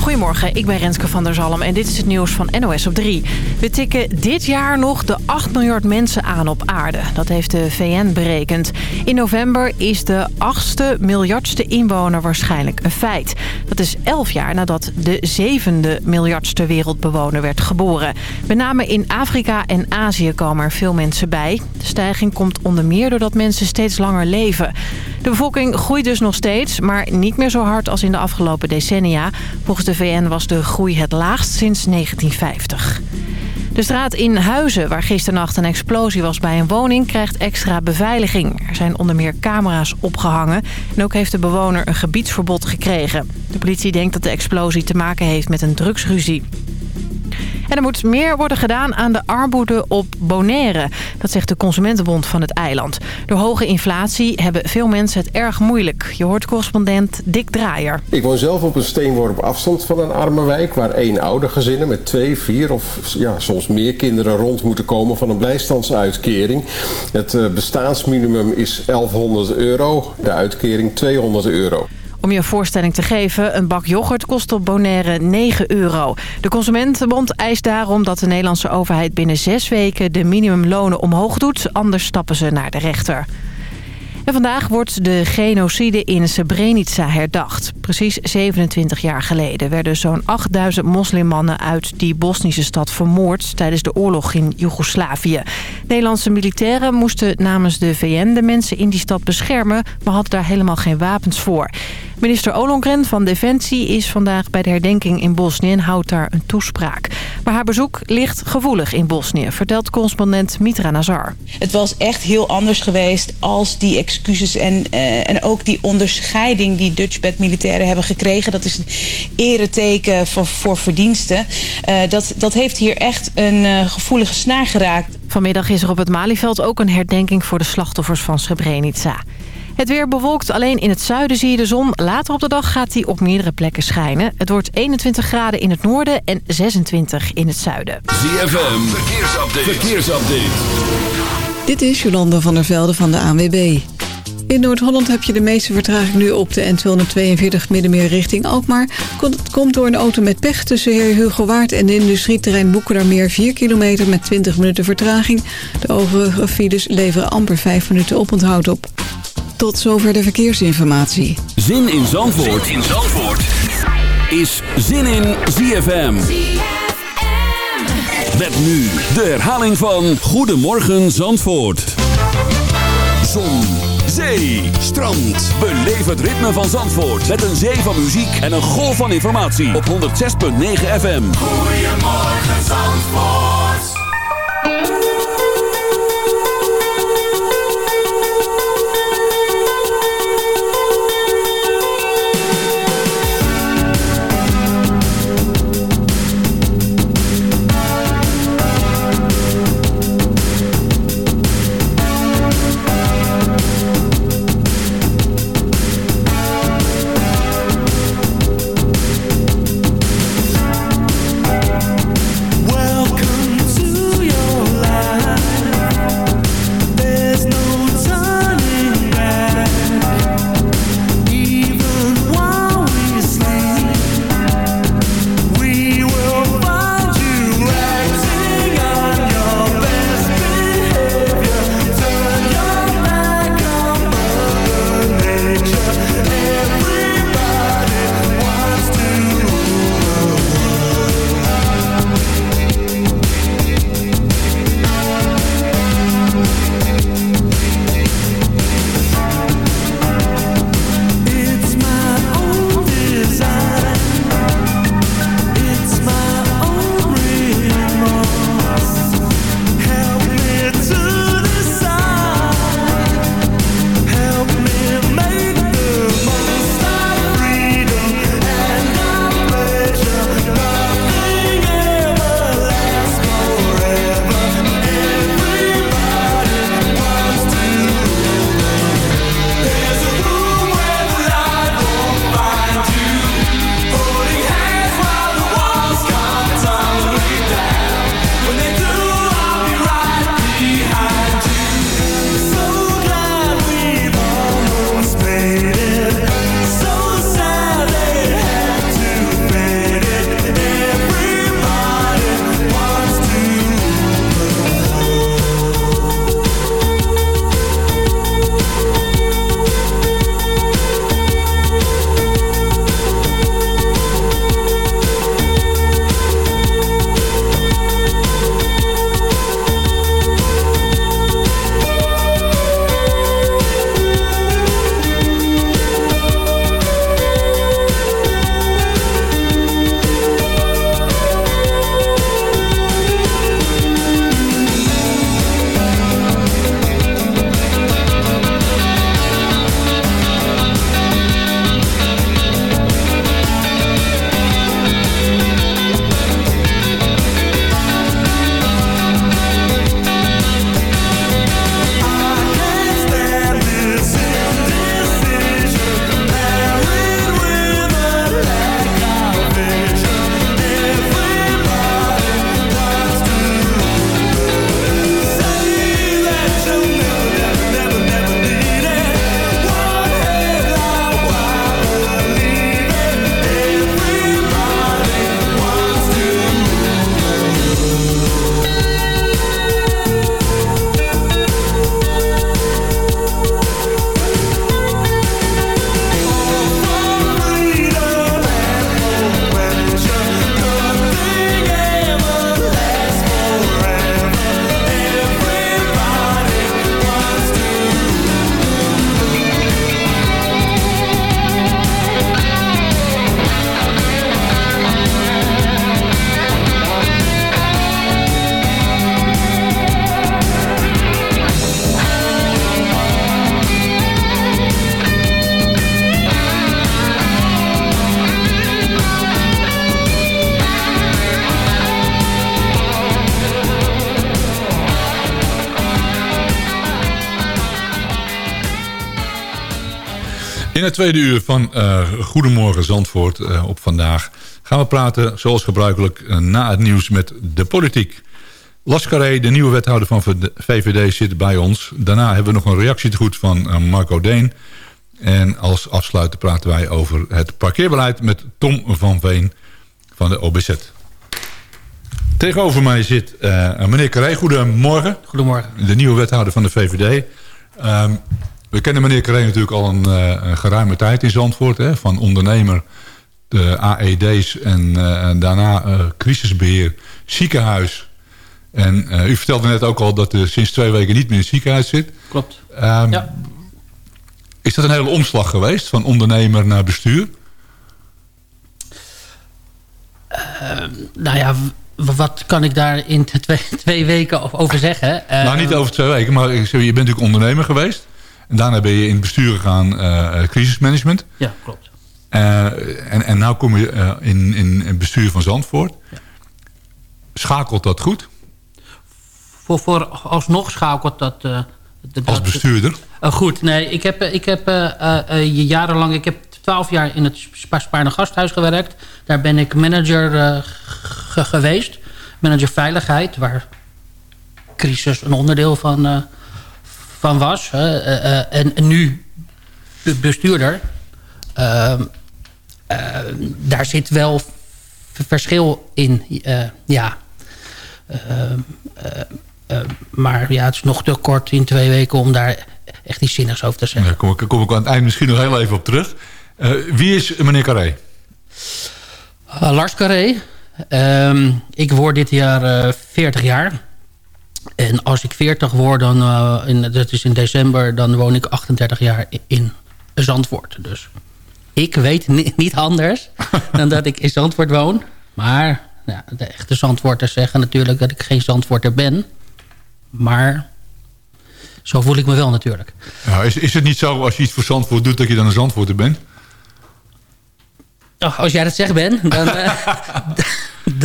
Goedemorgen, ik ben Renske van der Zalm en dit is het nieuws van NOS op 3. We tikken dit jaar nog de 8 miljard mensen aan op aarde. Dat heeft de VN berekend. In november is de 8ste miljardste inwoner waarschijnlijk een feit. Dat is 11 jaar nadat de zevende miljardste wereldbewoner werd geboren. Met name in Afrika en Azië komen er veel mensen bij. De stijging komt onder meer doordat mensen steeds langer leven. De bevolking groeit dus nog steeds, maar niet meer zo hard als in de afgelopen decennia. Volgens de VN was de groei het laagst sinds 1950. De straat in Huizen, waar gisternacht een explosie was bij een woning, krijgt extra beveiliging. Er zijn onder meer camera's opgehangen en ook heeft de bewoner een gebiedsverbod gekregen. De politie denkt dat de explosie te maken heeft met een drugsruzie. En er moet meer worden gedaan aan de armoede op Bonaire. Dat zegt de Consumentenbond van het eiland. Door hoge inflatie hebben veel mensen het erg moeilijk. Je hoort correspondent Dick Draaier. Ik woon zelf op een steenworp afstand van een arme wijk... waar één oudergezinnen met twee, vier of ja, soms meer kinderen rond moeten komen... van een bijstandsuitkering. Het eh, bestaansminimum is 1100 euro, de uitkering 200 euro. Om je een voorstelling te geven, een bak yoghurt kost op Bonaire 9 euro. De Consumentenbond eist daarom dat de Nederlandse overheid binnen zes weken de minimumlonen omhoog doet. Anders stappen ze naar de rechter. En vandaag wordt de genocide in Srebrenica herdacht. Precies 27 jaar geleden werden zo'n 8000 moslimmannen uit die Bosnische stad vermoord tijdens de oorlog in Joegoslavië. Nederlandse militairen moesten namens de VN de mensen in die stad beschermen, maar hadden daar helemaal geen wapens voor. Minister Ollongren van Defensie is vandaag bij de herdenking in Bosnië en houdt daar een toespraak. Maar haar bezoek ligt gevoelig in Bosnië, vertelt correspondent Mitra Nazar. Het was echt heel anders geweest als die excuses en, uh, en ook die onderscheiding die Dutchbed militairen hebben gekregen. Dat is een ereteken voor, voor verdiensten. Uh, dat, dat heeft hier echt een uh, gevoelige snaar geraakt. Vanmiddag is er op het Malieveld ook een herdenking voor de slachtoffers van Srebrenica. Het weer bewolkt, alleen in het zuiden zie je de zon. Later op de dag gaat die op meerdere plekken schijnen. Het wordt 21 graden in het noorden en 26 in het zuiden. ZFM, verkeersupdate. verkeersupdate. Dit is Jolanda van der Velde van de ANWB. In Noord-Holland heb je de meeste vertraging nu op de N242 Middenmeer richting Alkmaar. Het komt door een auto met pech tussen Heer Hugo Waard en de industrieterrein Boekendermeer 4 kilometer met 20 minuten vertraging. De overige files leveren amper 5 minuten oponthoud op. Tot zover de verkeersinformatie. Zin in Zandvoort, zin in Zandvoort. is Zin in ZFM. Met nu de herhaling van Goedemorgen Zandvoort. Zon, zee, strand. Beleef het ritme van Zandvoort. Met een zee van muziek en een golf van informatie. Op 106.9 FM. Goedemorgen Zandvoort. In het tweede uur van uh, Goedemorgen Zandvoort uh, op vandaag... gaan we praten, zoals gebruikelijk, uh, na het nieuws met de politiek. Lascaré, de nieuwe wethouder van VVD, zit bij ons. Daarna hebben we nog een reactie te goed van Marco Deen. En als afsluiter praten wij over het parkeerbeleid... met Tom van Veen van de OBZ. Tegenover mij zit meneer Carré. Goedemorgen. Goedemorgen. De nieuwe wethouder van de VVD. Um, we kennen meneer Carré natuurlijk al een, uh, een, geruime tijd in Zandvoort. Hè, van ondernemer, de AED's en, uh, en daarna uh, crisisbeheer, ziekenhuis. En u vertelde net ook al dat u sinds twee weken niet meer in het ziekenhuis zit. Klopt, um, ja. Is dat een hele omslag geweest van ondernemer naar bestuur? Ehm, nou ja, wat kan ik daar in twee, twee weken over zeggen? nou, niet over twee weken, maar je bent natuurlijk ondernemer geweest. En daarna ben je in het bestuur gegaan, uh, crisismanagement. Ja, klopt. Uh, en, en nu kom je uh, in, in het bestuur van Zandvoort. Ja. Schakelt dat goed? Voor, voor alsnog schakelt dat... dat Als bestuurder? goed, nee. Ik heb, ik heb jarenlang... Ik heb twaalf jaar in het Spaarne Gasthuis gewerkt. Daar ben ik manager geweest. Manager veiligheid, waar crisis een onderdeel van van was. Hè, uh, en, nu bestuurder. Uh, daar zit wel verschil in. ja. maar ja, het is nog te kort in twee weken om daar echt iets zinnigs over te zeggen. Daar kom ik, kom ik aan het eind misschien nog heel even op terug. wie is meneer Carré? Lars Carré. Ehm, ik word dit jaar 40 jaar. En als ik 40 word, dan, uh, in, dat is in december, dan woon ik 38 jaar in Zandvoort. Dus ik weet niet anders dan dat ik in Zandvoort woon. Maar ja, de echte Zandvoorters zeggen natuurlijk dat ik geen Zandvoorter ben. Maar zo voel ik me wel natuurlijk. Ja, is, is het niet zo als je iets voor Zandvoort doet dat je dan een Zandvoorter bent? Oh, als jij dat zegt, Ben, dan, uh,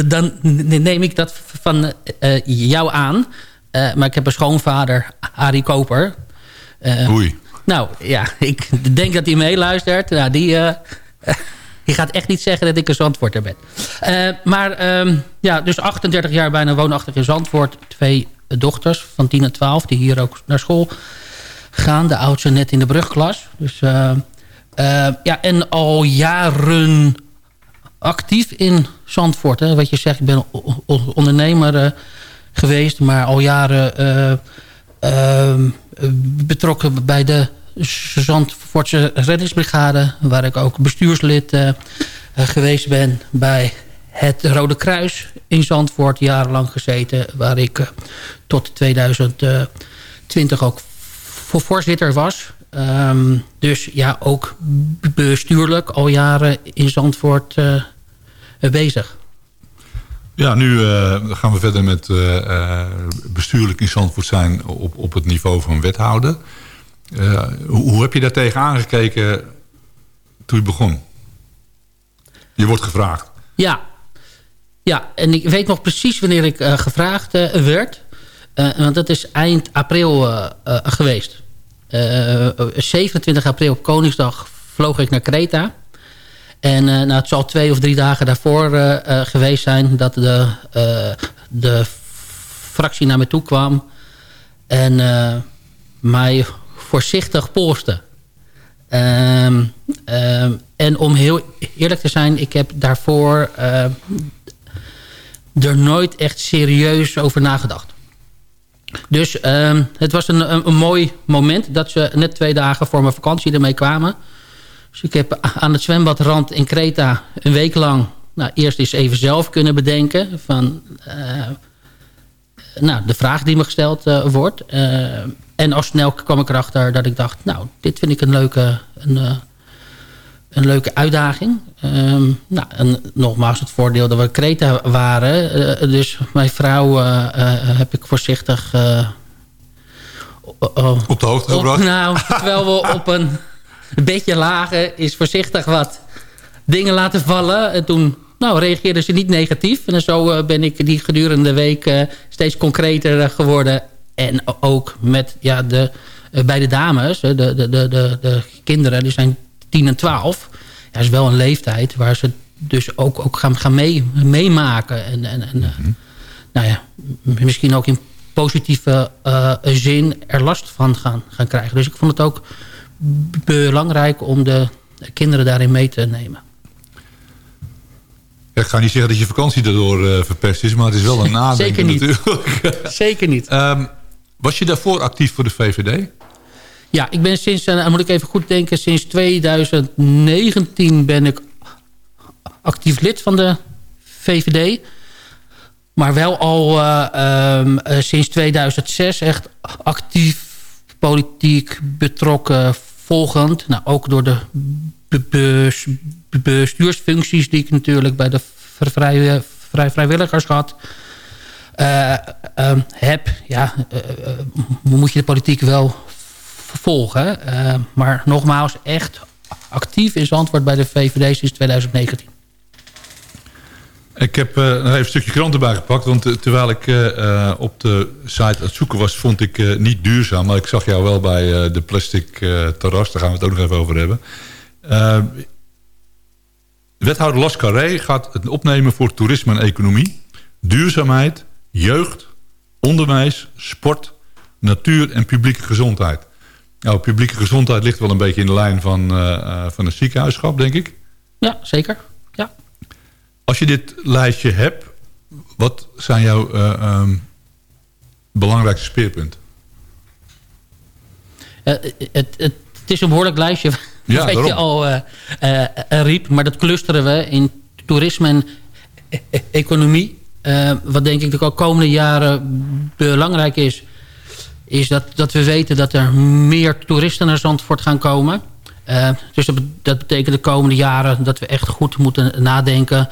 dan neem ik dat van uh, jou aan. Uh, maar ik heb een schoonvader, Arie Koper. Oei. Nou, ja, ik denk dat hij meeluistert. Nou, die, die gaat echt niet zeggen dat ik een Zandvoorter ben. maar um, ja, dus 38 jaar bijna woonachtig in Zandvoort. Twee dochters van 10 en 12 die hier ook naar school gaan. De oudste net in de brugklas. Dus... Ja, en al jaren actief in Zandvoort. Hè. Wat je zegt, ik ben ondernemer uh, geweest... maar al jaren uh, betrokken bij de Zandvoortse reddingsbrigade... waar ik ook bestuurslid geweest ben bij het Rode Kruis in Zandvoort... jarenlang gezeten, waar ik tot 2020 ook voor voorzitter was... Um, dus ja, ook bestuurlijk al jaren in Zandvoort bezig. Ja, nu uh, gaan we verder met uh, bestuurlijk in Zandvoort zijn op, op het niveau van wethouder. Hoe, hoe, heb je daar tegen aangekeken toen je begon? Je wordt gevraagd. Ja, ja en ik weet nog precies wanneer ik gevraagd werd. want dat is eind april geweest. 27 eh, april op Koningsdag vloog ik naar Kreta. En uh, nou, het zal twee of drie dagen daarvoor uh, geweest zijn... dat de, de fractie naar me toe kwam... en mij voorzichtig polste. Um, um, en om heel eerlijk te zijn... ik heb daarvoor er nooit echt serieus over nagedacht. Dus uh, het was een, een, een, mooi moment dat ze net twee dagen voor mijn vakantie ermee kwamen. Dus ik heb aan het zwembadrand in Kreta een week lang... Nou, eerst eens even zelf kunnen bedenken van... Uh, nou, de vraag die me gesteld uh, wordt. Uh, en al snel kwam ik erachter dat ik dacht... nou, dit vind ik een leuke, een, een leuke uitdaging. Um, nou, en nogmaals het voordeel dat we Kreta waren. Dus mijn vrouw heb ik voorzichtig... op de hoogte gebracht? nou, terwijl we op een beetje lagen... is voorzichtig wat dingen laten vallen. En toen nou, reageerden ze niet negatief. En zo ben ik die gedurende week steeds concreter geworden. En ook met ja, de, bij de dames, de, de, de, de, de kinderen... die zijn 10 en 12... Ja, is wel een leeftijd waar ze dus ook, ook gaan, gaan mee, meemaken. En, en, en mhm. nou ja, misschien ook in positieve zin er last van gaan, gaan krijgen. Dus ik vond het ook belangrijk om de kinderen daarin mee te nemen. ik ga niet zeggen dat je vakantie daardoor uh, verpest is, maar het is wel een nadenken Zeker niet. natuurlijk. Zeker niet. Um, was je daarvoor actief voor de VVD? Ja, ik ben sinds, uh, moet ik even goed denken, sinds 2019 ben ik actief lid van de VVD. Maar wel al uh, um, sinds 2006 echt actief politiek betrokken, volgend. Nou, ook door de bestuursfuncties die ik natuurlijk bij de vrij, vrijwilligers had. Uh, uh, heb, ja, uh, moet je de politiek wel volgen. maar nogmaals, echt actief is antwoord bij de VVD sinds 2019. Ik heb uh, nog even een stukje krant erbij gepakt. Want uh, terwijl ik uh, op de site aan het zoeken was, vond ik niet duurzaam. Maar ik zag jou wel bij de plastic terras. Daar gaan we het ook nog even over hebben. wethouder Las Carré gaat het opnemen voor toerisme en economie. Duurzaamheid, jeugd, onderwijs, sport, natuur en publieke gezondheid. Nou, publieke gezondheid ligt wel een beetje in de lijn van, van een ziekenhuisschap, denk ik. Ja, zeker. Als je dit lijstje hebt, wat zijn jouw uh, um, belangrijkste speerpunten? Uh, het, het, is een behoorlijk lijstje, ja, wat je al uh, riep. Maar dat clusteren we in toerisme en e-, e-, economie. wat denk ik de komende jaren belangrijk is... is dat, dat we weten dat er meer toeristen naar Zandvoort gaan komen... Dus dat, betekent de komende jaren dat we echt goed moeten nadenken...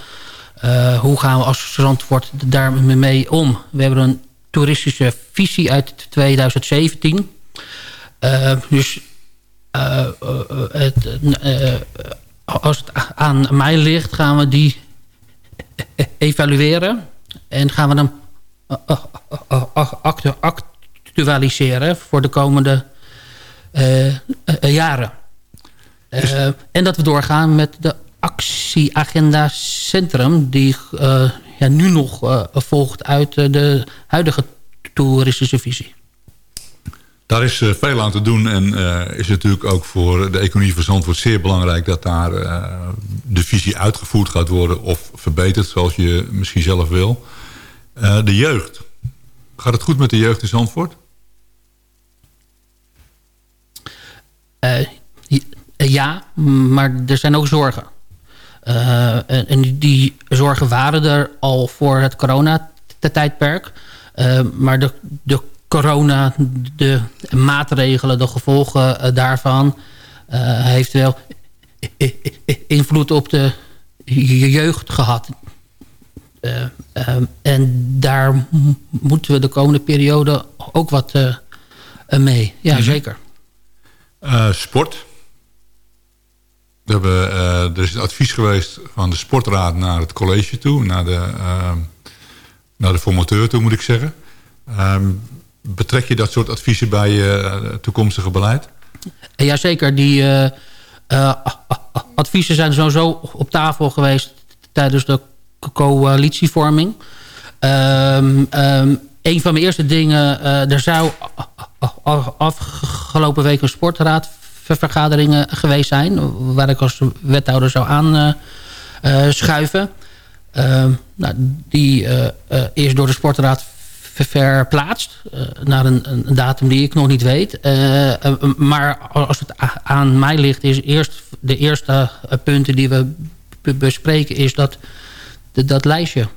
Uh, hoe gaan we als Zandvoort daarmee mee om? We hebben een toeristische visie uit 2017. Uh, dus uh, het, als het aan mij ligt, gaan we die evalueren. En gaan we hem actualiseren voor de komende jaren. en dat we doorgaan met de actieagenda Centrum... die uh, ja, nu nog uh, volgt uit uh, de huidige toeristische visie. Daar is veel aan te doen en is natuurlijk ook voor de economie van Zandvoort zeer belangrijk... dat daar de visie uitgevoerd gaat worden of verbeterd zoals je misschien zelf wil. de jeugd. Gaat het goed met de jeugd in Zandvoort? ja, maar er zijn ook zorgen. Uh, en die zorgen waren er al voor het corona-tijdperk. Uh, maar de, de corona, de maatregelen, de gevolgen uh, daarvan... heeft wel invloed op de jeugd gehad. en daar moeten we de komende periode ook wat mee. Ja, mhm. zeker. sport hebben, uh, er is advies geweest van de sportraad naar het college toe. Naar de, uh, naar de formateur toe, moet ik zeggen. Uh, betrek je dat soort adviezen bij je toekomstige beleid? Jazeker. Die adviezen zijn sowieso op tafel geweest tijdens de coalitievorming. Um, een van mijn eerste dingen... er zou afgelopen week een sportraad vergaderingen geweest zijn... waar ik als wethouder zou aanschuiven. Uh, nou, die is door de sportraad verplaatst naar een, een, datum die ik nog niet weet. maar als het aan mij ligt, is eerst de eerste punten die we bespreken, is dat, dat lijstje.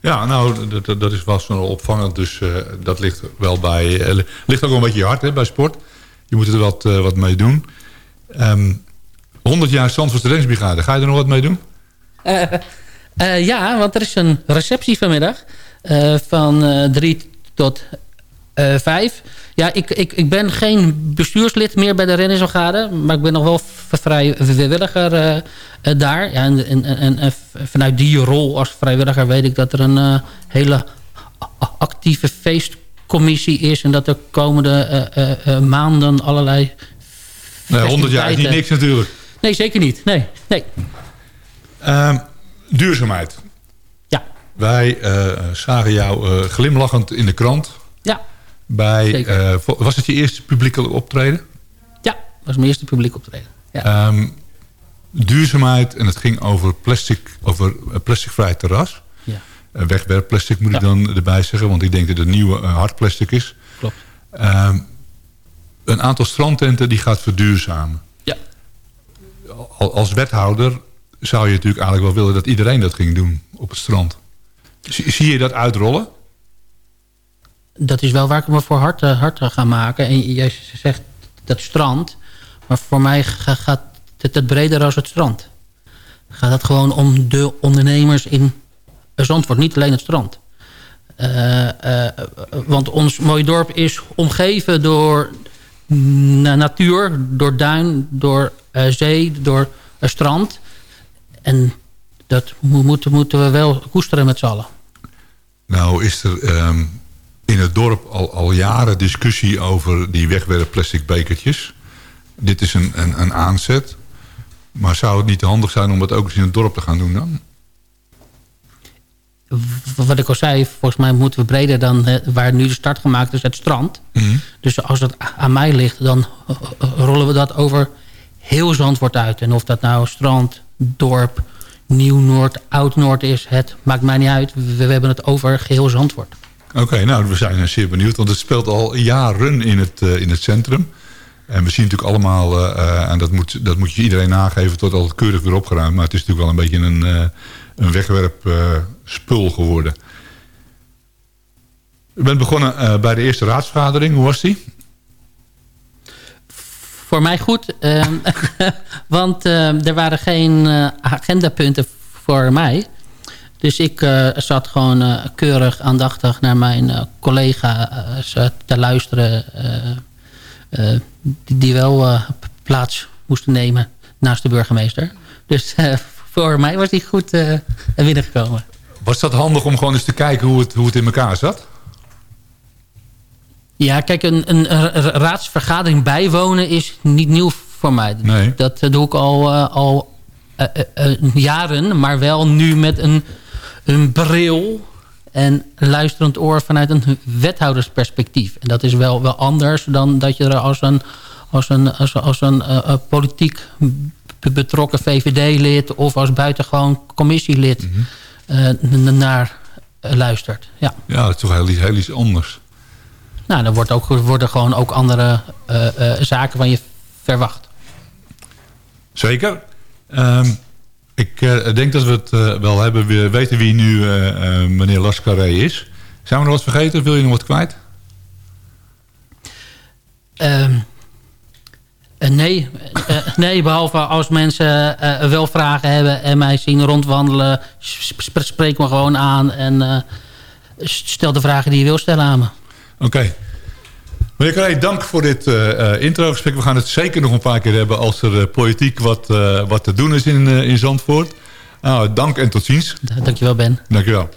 Ja, nou, dat, dat is wel opvallend. Dus dat ligt wel bij... ligt ook een beetje hard hè, bij sport. Je moet er wat, uh, wat mee doen. Um, ehm, 100 jaar Zandvoortse Reddingsbrigade. Ga je er nog wat mee doen? Uh, uh, ja, want er is een receptie vanmiddag. van 3 tot 5. Ja, ik, ik, ik ben geen bestuurslid meer bij de Reddingsbrigade. Maar ik ben nog wel vrij vrijwilliger daar. Ja, en, en, en, en, vanuit die rol als vrijwilliger weet ik dat er een hele actieve feest commissie is... en dat er komende uh, uh, maanden allerlei Nee, 100 jaar is niet niks natuurlijk. Nee, zeker niet. Nee, nee. Ehm, duurzaamheid. Ja. Wij zagen jou glimlachend in de krant. Ja. Bij, was het je eerste publieke optreden? Ja, was mijn eerste publiek optreden. Ja. Um, duurzaamheid en het ging over plastic, over plasticvrij terras. Ja. wegwerpplastic moet ja. ik dan erbij zeggen, want ik denk dat het nieuwe hard plastic is. Klopt. Um, een aantal strandtenten die gaat verduurzamen. Ja. Als wethouder zou je natuurlijk eigenlijk wel willen dat iedereen dat ging doen op het strand. Zie je dat uitrollen? Dat is wel waar ik me voor hard, hard ga maken. En jij zegt dat strand. Maar voor mij gaat het, het breder als het strand. Gaat het gewoon om de ondernemers in Zandvoort. Niet alleen het strand. Uh, uh, want ons mooie dorp is omgeven door natuur, door duin, door zee, door strand. En dat moeten, moeten we wel koesteren met z'n allen. Nou is er um, in het dorp al, al jaren discussie over die wegwerp plastic bekertjes. Dit is een, een, een aanzet. Maar zou het niet handig zijn om dat ook eens in het dorp te gaan doen dan? Wat ik al zei, volgens mij moeten we breder dan waar nu de start gemaakt is, het strand. Mm. Dus als het aan mij ligt, dan rollen we dat over heel Zandvoort uit. En of dat nou strand, dorp, Nieuw-Noord, Oud-Noord is, het maakt mij niet uit. We, we hebben het over geheel Zandvoort. Oké, okay, nou, we zijn zeer benieuwd, want het speelt al jaren in het, uh, in het centrum. En we zien natuurlijk allemaal, uh, en dat moet, dat moet je iedereen nageven, tot al keurig weer opgeruimd. Maar het is natuurlijk wel een beetje een, uh, een wegwerp spul geworden. U bent begonnen uh, bij de eerste raadsvergadering. Hoe was die? Voor mij goed. Uh, want uh, er waren geen agendapunten voor mij. Dus ik zat gewoon keurig aandachtig naar mijn collega's te luisteren. die, die wel plaats moesten nemen naast de burgemeester. Dus voor mij was die goed binnengekomen. Was dat handig om gewoon eens te kijken hoe het, hoe het in elkaar zat? Ja, kijk, een, een raadsvergadering bijwonen is niet nieuw voor mij. Nee. Dat doe ik al, uh, al uh, uh, jaren, maar wel nu met een, een bril en luisterend oor vanuit een wethoudersperspectief. En dat is wel, wel anders dan dat je er als een, als een, als, als een politiek betrokken VVD-lid of als buitengewoon commissielid... Mm -hmm. Uh, naar uh, luistert. Ja. ja, dat is toch heel, heel iets anders. Nou, dan wordt ook, worden gewoon ook andere uh, zaken van je verwacht. Zeker. Um, ik denk dat we het wel hebben. We weten wie nu meneer Lascaré is. Zijn we nog wat vergeten wil je nog wat kwijt? Um, uh, nee, uh, nee, behalve als mensen uh, wel vragen hebben en mij zien rondwandelen, sp spreek me gewoon aan en stel de vragen die je wil stellen aan me. Oké. Okay. Meneer Carré, dank voor dit introgesprek. We gaan het zeker nog een paar keer hebben als er politiek wat, wat te doen is in, in Zandvoort. Nou, dank en tot ziens. Dankjewel Ben. Dankjewel.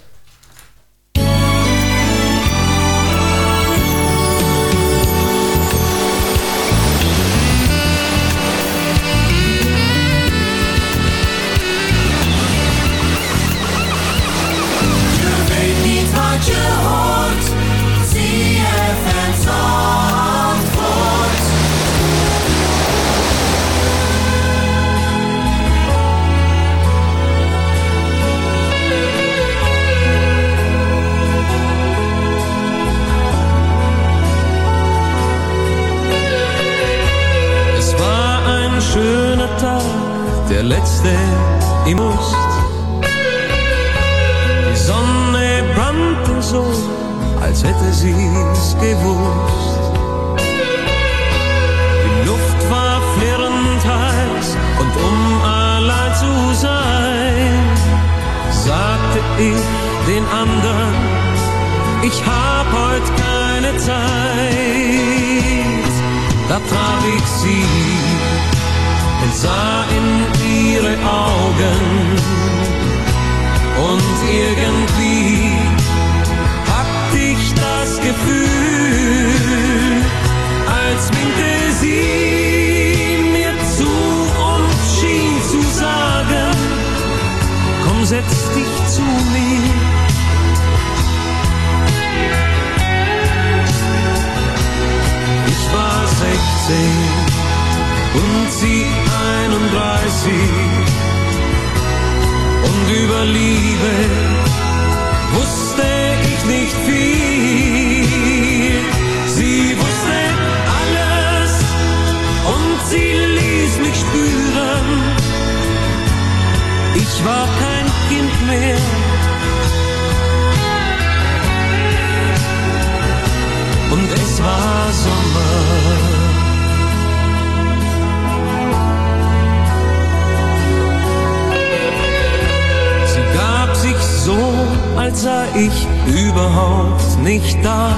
Über Liebe wusste ich nicht viel. Als sei ich überhaupt nicht da.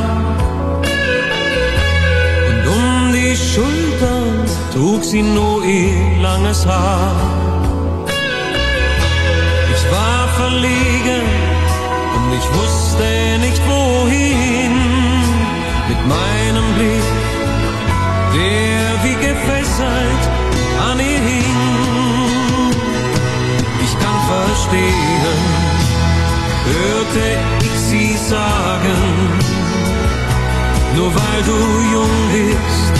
Und um die Schultern trug sie nur ihr langes Haar. Ich war verlegen und ich wusste nicht wohin mit meinem Blick, der wie gefesselt an ihr hing. Ich kann verstehen, hörte ich sie sagen, nur weil du jung bist,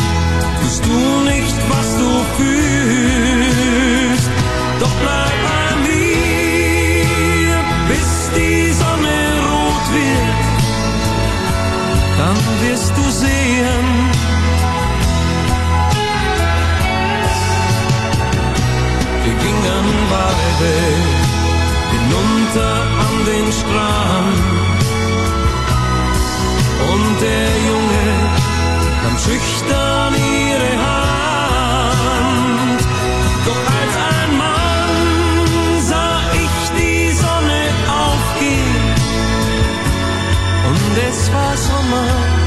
tust du nicht, was du fühlst. Doch bleib bei mir, bis die Sonne rot wird, dann wirst du sehen. Wir gingen beide hinunter den Strand und der Junge nahm schüchtern ihre Hand. Doch als ein Mann sah ich die Sonne aufgehen und es war Sommer.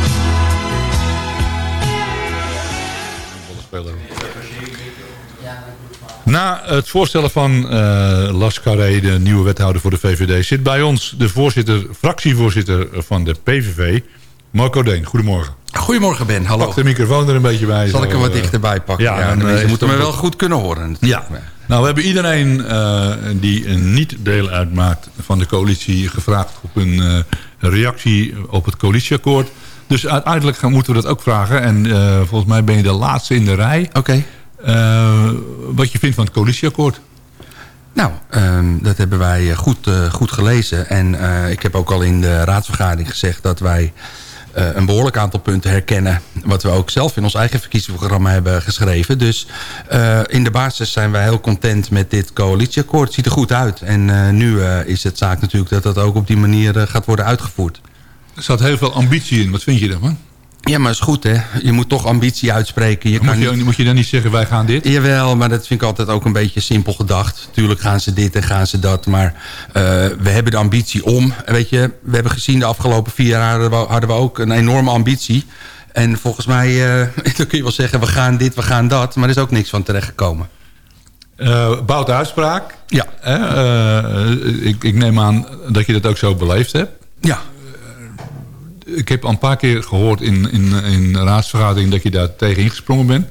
Na het voorstellen van eh Las Carré, de nieuwe wethouder voor de VVD... zit bij ons de voorzitter, fractievoorzitter van de PVV, Marco Deen. Goedemorgen. Goedemorgen Ben, hallo. Pak de microfoon er een beetje bij. Zal zo, ik hem wat eh, dichterbij pakken? Ja, en, de eh, moeten me wel goed kunnen horen. Ja. Nou, we hebben iedereen eh, die niet deel uitmaakt van de coalitie gevraagd op een eh, reactie op het coalitieakkoord. Dus uiteindelijk gaan, moeten we dat ook vragen. En eh, volgens mij ben je de laatste in de rij. Oké. Eh, wat je vindt van het coalitieakkoord. Nou, ehm, dat hebben wij eh, goed, eh, goed gelezen. En eh, ik heb ook al in de raadsvergadering gezegd dat wij eh, een behoorlijk aantal punten herkennen. Wat we ook zelf in ons eigen verkiezingsprogramma hebben geschreven. Dus eh, in de basis zijn wij heel content met dit coalitieakkoord. Het ziet er goed uit. En eh, nu eh, is het zaak natuurlijk dat dat ook op die manier eh, gaat worden uitgevoerd. Er zat heel veel ambitie in. Wat vind je daarvan? Ja, maar is goed hè. Je moet toch ambitie uitspreken. Je Moet kan je, niet... moet je dan niet zeggen wij gaan dit? Jawel, maar dat vind ik altijd ook een beetje simpel gedacht. Tuurlijk gaan ze dit en gaan ze dat. Maar eh, we hebben de ambitie om. Weet je, we hebben gezien de afgelopen vier jaar hadden we, hadden we ook een enorme ambitie. En volgens mij, eh, dan kun je wel zeggen, we gaan dit, we gaan dat. Maar er is ook niks van terechtgekomen. Bout de uitspraak. Ja. Ik, ik neem aan dat je dat ook zo beleefd hebt. Ja. Ik heb al een paar keer gehoord in, in, in raadsvergadering dat je daar tegen ingesprongen bent.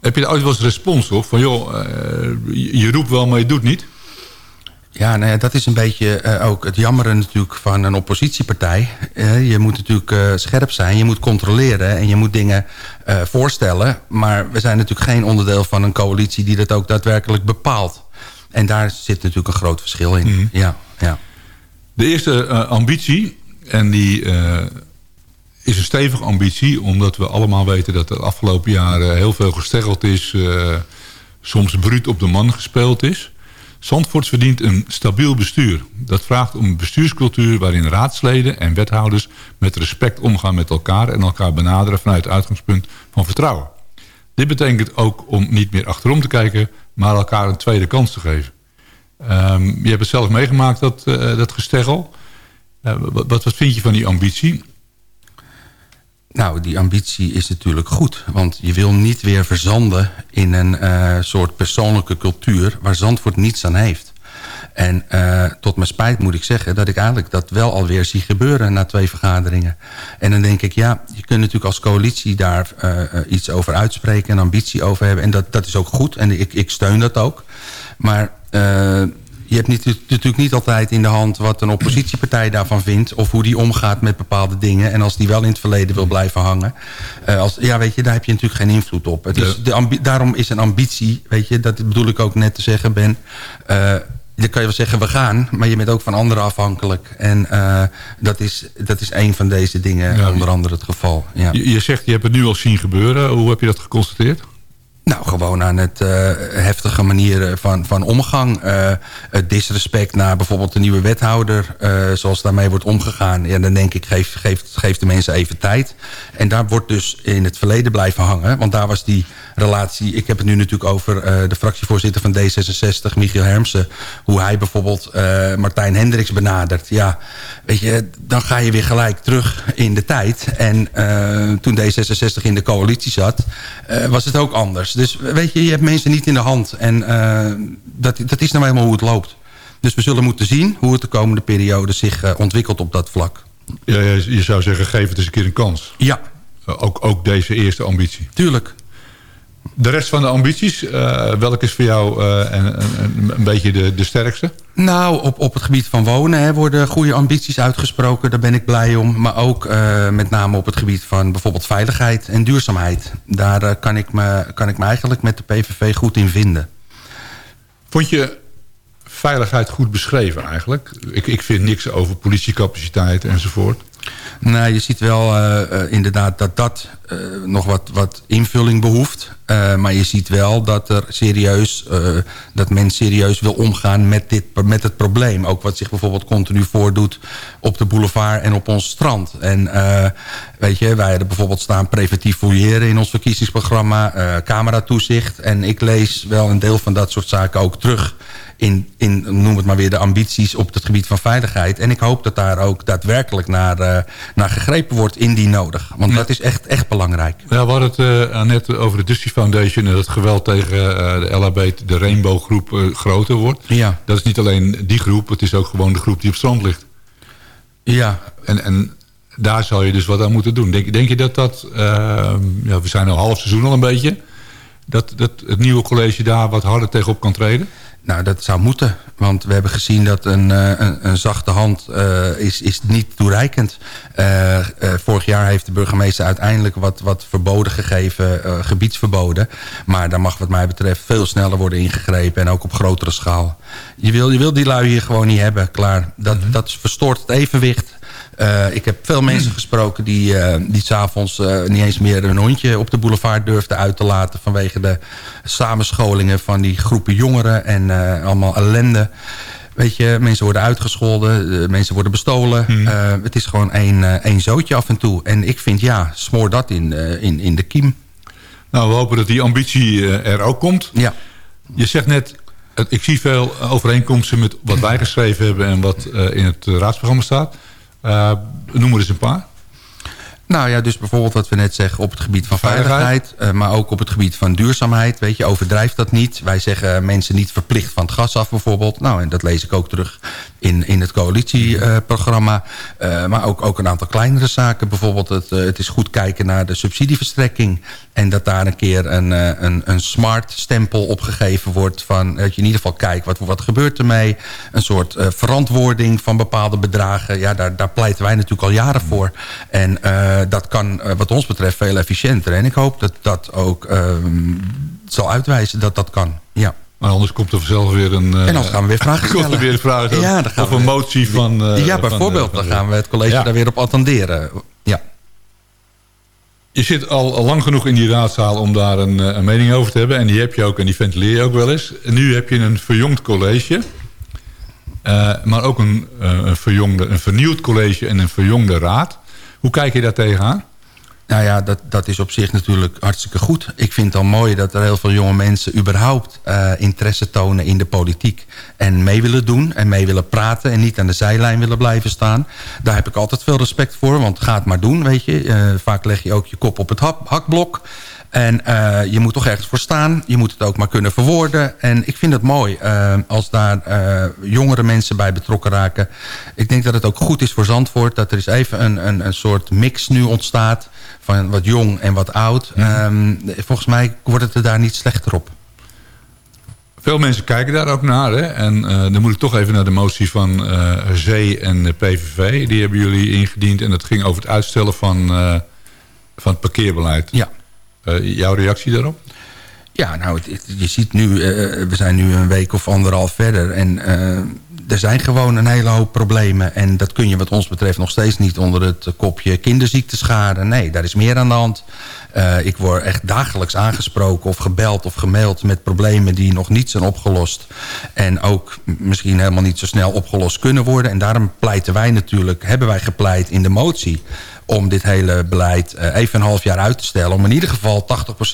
Heb je daar ooit wel eens respons op? Van joh, eh, je, roept wel, maar je doet niet. Ja, nou ja, dat is een beetje eh, ook het jammeren natuurlijk van een oppositiepartij. Eh, je moet natuurlijk scherp zijn, je moet controleren en je moet dingen voorstellen. Maar we zijn natuurlijk geen onderdeel van een coalitie die dat ook daadwerkelijk bepaalt. En daar zit natuurlijk een groot verschil in. Ja, ja. De eerste ambitie, en die eh, is een stevige ambitie... omdat we allemaal weten dat de afgelopen jaren heel veel gesteggeld is... eh, soms bruut op de man gespeeld is. Zandvoort verdient een stabiel bestuur. Dat vraagt om een bestuurscultuur waarin raadsleden en wethouders... met respect omgaan met elkaar en elkaar benaderen... vanuit het uitgangspunt van vertrouwen. Dit betekent ook om niet meer achterom te kijken... maar elkaar een tweede kans te geven. Ehm, je hebt het zelf meegemaakt, dat, eh, dat gesteggel. Eh, wat, wat vind je van die ambitie? Nou, die ambitie is natuurlijk goed. Want je wil niet weer verzanden in een eh, soort persoonlijke cultuur... waar Zandvoort niets aan heeft. En eh, tot mijn spijt moet ik zeggen dat ik eigenlijk dat wel alweer zie gebeuren... na twee vergaderingen. En dan denk ik, ja, je kunt natuurlijk als coalitie daar eh, iets over uitspreken... en ambitie over hebben. En dat, dat is ook goed en ik, ik steun dat ook. Maar... eh, Je hebt niet, natuurlijk niet altijd in de hand wat een oppositiepartij daarvan vindt... of hoe die omgaat met bepaalde dingen. En als die wel in het verleden wil blijven hangen... Uh, als, ja, weet je, daar heb je natuurlijk geen invloed op. Het is, de daarom is een ambitie, weet je, dat bedoel ik ook net te zeggen ben... Uh, dan kan je wel zeggen, we gaan. Maar je bent ook van anderen afhankelijk. En uh, dat, is, dat is een van deze dingen, ja, onder andere het geval. Ja. Je, je, zegt, je hebt het nu al zien gebeuren. Hoe heb je dat geconstateerd? Nou, gewoon aan het uh, heftige manieren van, van omgang. Uh, het disrespect naar bijvoorbeeld de nieuwe wethouder. Zoals daarmee wordt omgegaan. Ja, dan denk ik, geef, geef, geef de mensen even tijd. En daar wordt dus in het verleden blijven hangen. Want daar was die relatie... Ik heb het nu natuurlijk over de fractievoorzitter van D66, Michiel Hermsen. Hoe hij bijvoorbeeld Martijn Hendricks benadert. Ja, weet je, dan ga je weer gelijk terug in de tijd. En toen D66 in de coalitie zat, was het ook anders. Dus weet je, je hebt mensen niet in de hand. En uh, dat, dat is nou eenmaal hoe het loopt. Dus we zullen moeten zien hoe het de komende periode zich uh, ontwikkelt op dat vlak. Ja, je zou zeggen, geef het eens een keer een kans. Ja. Uh, ook, ook deze eerste ambitie. Tuurlijk. De rest van de ambities, uh, welke is voor jou uh, een, een, een, beetje de, de sterkste? Nou, op, op het gebied van wonen hè, worden goede ambities uitgesproken. Daar ben ik blij om. Maar ook uh, met name op het gebied van bijvoorbeeld veiligheid en duurzaamheid. Daar kan, ik me, kan ik me eigenlijk met de PVV goed in vinden. Vond je veiligheid goed beschreven eigenlijk? Ik, ik vind niks over politiecapaciteit enzovoort. Nou, je ziet wel uh, inderdaad dat dat uh, nog wat, wat invulling behoeft. maar je ziet wel dat er serieus, dat men serieus wil omgaan met, dit, met het probleem. Ook wat zich bijvoorbeeld continu voordoet op de boulevard en op ons strand. En weet je, wij hadden bijvoorbeeld staan preventief fouilleren in ons verkiezingsprogramma, cameratoezicht. En ik lees wel een deel van dat soort zaken ook terug in, in, noem het maar weer, de ambities op het gebied van veiligheid. En ik hoop dat daar ook daadwerkelijk naar, naar gegrepen wordt indien nodig. Want ja. dat is echt, echt belangrijk. Ja, we hadden het uh, net over de Dusty Foundation... en het geweld tegen uh, de LHB, de Rainbow groep, groter wordt. Ja. Dat is niet alleen die groep, het is ook gewoon de groep die op strand ligt. Ja. En, en daar zou je dus wat aan moeten doen. Denk, denk je dat dat... ja, we zijn al half seizoen al een beetje... Dat, dat het nieuwe college daar wat harder tegenop kan treden? Nou, dat zou moeten. Want we hebben gezien dat een, een, een zachte hand uh, is, is niet toereikend. Uh, uh, vorig jaar heeft de burgemeester uiteindelijk wat, wat verboden gegeven, gebiedsverboden. Maar daar mag wat mij betreft veel sneller worden ingegrepen. En ook op grotere schaal. Je wil, je wil die lui hier gewoon niet hebben, klaar. Dat, mm -hmm. dat verstoort het evenwicht. Uh, ik heb veel mensen gesproken die, uh, die s'avonds uh, niet eens meer een hondje op de boulevard durfden uit te laten... vanwege de samenscholingen van die groepen jongeren en allemaal ellende. Weet je, mensen worden uitgescholden, mensen worden bestolen. Mm. het is gewoon één, één zootje af en toe. En ik vind, ja, smoor dat in, in, in de kiem. Nou, we hopen dat die ambitie er ook komt. Ja. Je zegt net, ik zie veel overeenkomsten met wat wij geschreven hebben... en wat in het raadsprogramma staat... Uh, noem er eens een paar. Nou ja, dus bijvoorbeeld wat we net zeggen op het gebied van veiligheid. veiligheid uh, maar ook op het gebied van duurzaamheid. Weet je, overdrijf dat niet. Wij zeggen mensen niet verplicht van het gas af bijvoorbeeld. Nou, en dat lees ik ook terug in, in het coalitieprogramma. Uh, maar ook, ook een aantal kleinere zaken. Bijvoorbeeld het, het is goed kijken naar de subsidieverstrekking. En dat daar een keer een, een, een smart stempel opgegeven wordt. Van, dat je in ieder geval kijkt wat, wat gebeurt ermee. Een soort verantwoording van bepaalde bedragen. Ja, daar, daar pleiten wij natuurlijk al jaren voor. En dat kan wat ons betreft veel efficiënter. En ik hoop dat dat ook uh, zal uitwijzen dat dat kan. Ja. Maar anders komt er zelf weer een... En dan gaan we weer vragen stellen. Komt er weer ja, dan gaan of een motie van... Uh, ja, bijvoorbeeld. Van, dan gaan we het college ja. daar weer op attenderen. Ja. Je zit al, al, lang genoeg in die raadzaal om daar een, een, mening over te hebben. En die heb je ook en die ventileer je ook wel eens. En nu heb je een verjongd college. Uh, maar ook een, een, verjongde, een vernieuwd college en een verjongde raad. Hoe kijk je daar tegenaan? Nou ja, dat, dat is op zich natuurlijk hartstikke goed. Ik vind het al mooi dat er heel veel jonge mensen überhaupt uh, interesse tonen in de politiek. En mee willen doen en mee willen praten en niet aan de zijlijn willen blijven staan. Daar heb ik altijd veel respect voor, want ga het maar doen, weet je. Uh, vaak leg je ook je kop op het hakblok. En uh, je moet toch ergens voor staan. Je moet het ook maar kunnen verwoorden. En ik vind het mooi uh, als daar uh, jongere mensen bij betrokken raken. Ik denk dat het ook goed is voor Zandvoort... dat er eens even een, een, een soort mix nu ontstaat... van wat jong en wat oud. Mm. Um, volgens mij wordt het er daar niet slechter op. Veel mensen kijken daar ook naar. Hè? En dan moet ik toch even naar de motie van Zee en de PVV. Die hebben jullie ingediend. En dat ging over het uitstellen van, van het parkeerbeleid. Ja. Jouw reactie daarop? Ja, nou, je ziet nu, we zijn nu een week of anderhalf verder. En er zijn gewoon een hele hoop problemen. En dat kun je wat ons betreft nog steeds niet onder het kopje kinderziektes scharen. Nee, daar is meer aan de hand. Ik word echt dagelijks aangesproken of gebeld of gemaild... met problemen die nog niet zijn opgelost. En ook misschien helemaal niet zo snel opgelost kunnen worden. En daarom pleiten wij natuurlijk, hebben wij gepleit in de motie om dit hele beleid uh, even een half jaar uit te stellen... om in ieder geval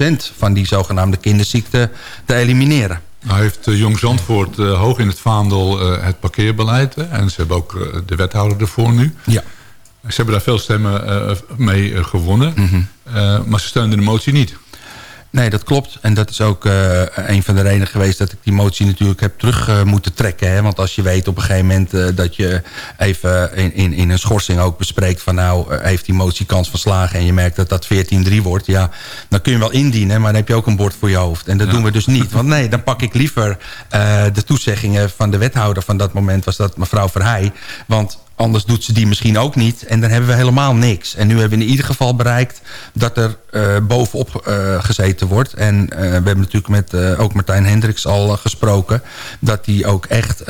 80% van die zogenaamde kinderziekten te elimineren. Nou heeft uh, Jong Zandvoort uh, hoog in het vaandel uh, het parkeerbeleid. en ze hebben ook de wethouder ervoor nu. Ja. Ze hebben daar veel stemmen mee gewonnen. Mm -hmm. maar ze steunden de motie niet. Nee, dat klopt. En dat is ook uh, een van de redenen geweest dat ik die motie natuurlijk heb terug uh, moeten trekken. Hè? Want als je weet op een gegeven moment uh, dat je even in, in, in een schorsing ook bespreekt van nou heeft die motie kans van slagen en je merkt dat dat 14-3 wordt. Ja, dan kun je wel indienen, maar dan heb je ook een bord voor je hoofd. En dat ja. doen we dus niet. Want nee, dan pak ik liever de toezeggingen van de wethouder van dat moment was dat mevrouw Verheij. Want Anders doet ze die misschien ook niet. En dan hebben we helemaal niks. En nu hebben we in ieder geval bereikt dat er uh, bovenop uh, gezeten wordt. En uh, we hebben natuurlijk met ook Martijn Hendricks al gesproken. Dat hij ook echt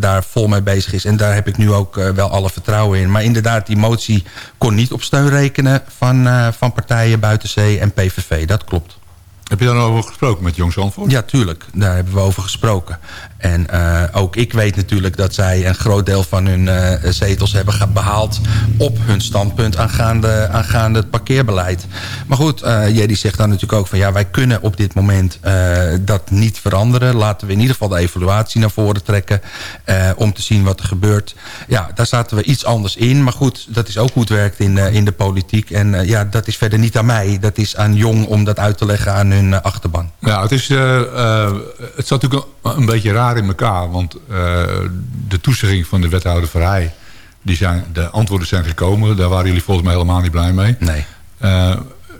daar vol mee bezig is. En daar heb ik nu ook wel alle vertrouwen in. Maar inderdaad, die motie kon niet op steun rekenen van, van partijen buiten zee en PVV. Dat klopt. Heb je daar over gesproken met Jong Zandvoort? Ja, tuurlijk. Daar hebben we over gesproken. En uh, ook ik weet natuurlijk dat zij een groot deel van hun uh, zetels hebben behaald... op hun standpunt aangaande, aangaande het parkeerbeleid. Maar goed, uh, Jerry zegt dan natuurlijk ook van... ja, wij kunnen op dit moment dat niet veranderen. Laten we in ieder geval de evaluatie naar voren trekken... om te zien wat er gebeurt. Ja, daar zaten we iets anders in. Maar goed, dat is ook hoe het werkt in, in de politiek. En ja, dat is verder niet aan mij. Dat is aan Jong om dat uit te leggen aan hun achterban. Ja, het, is, het zat natuurlijk een beetje raar in elkaar. Want de toezegging van de wethouder Verheij... Die zijn, de antwoorden zijn gekomen. Daar waren jullie volgens mij helemaal niet blij mee. Nee. Uh,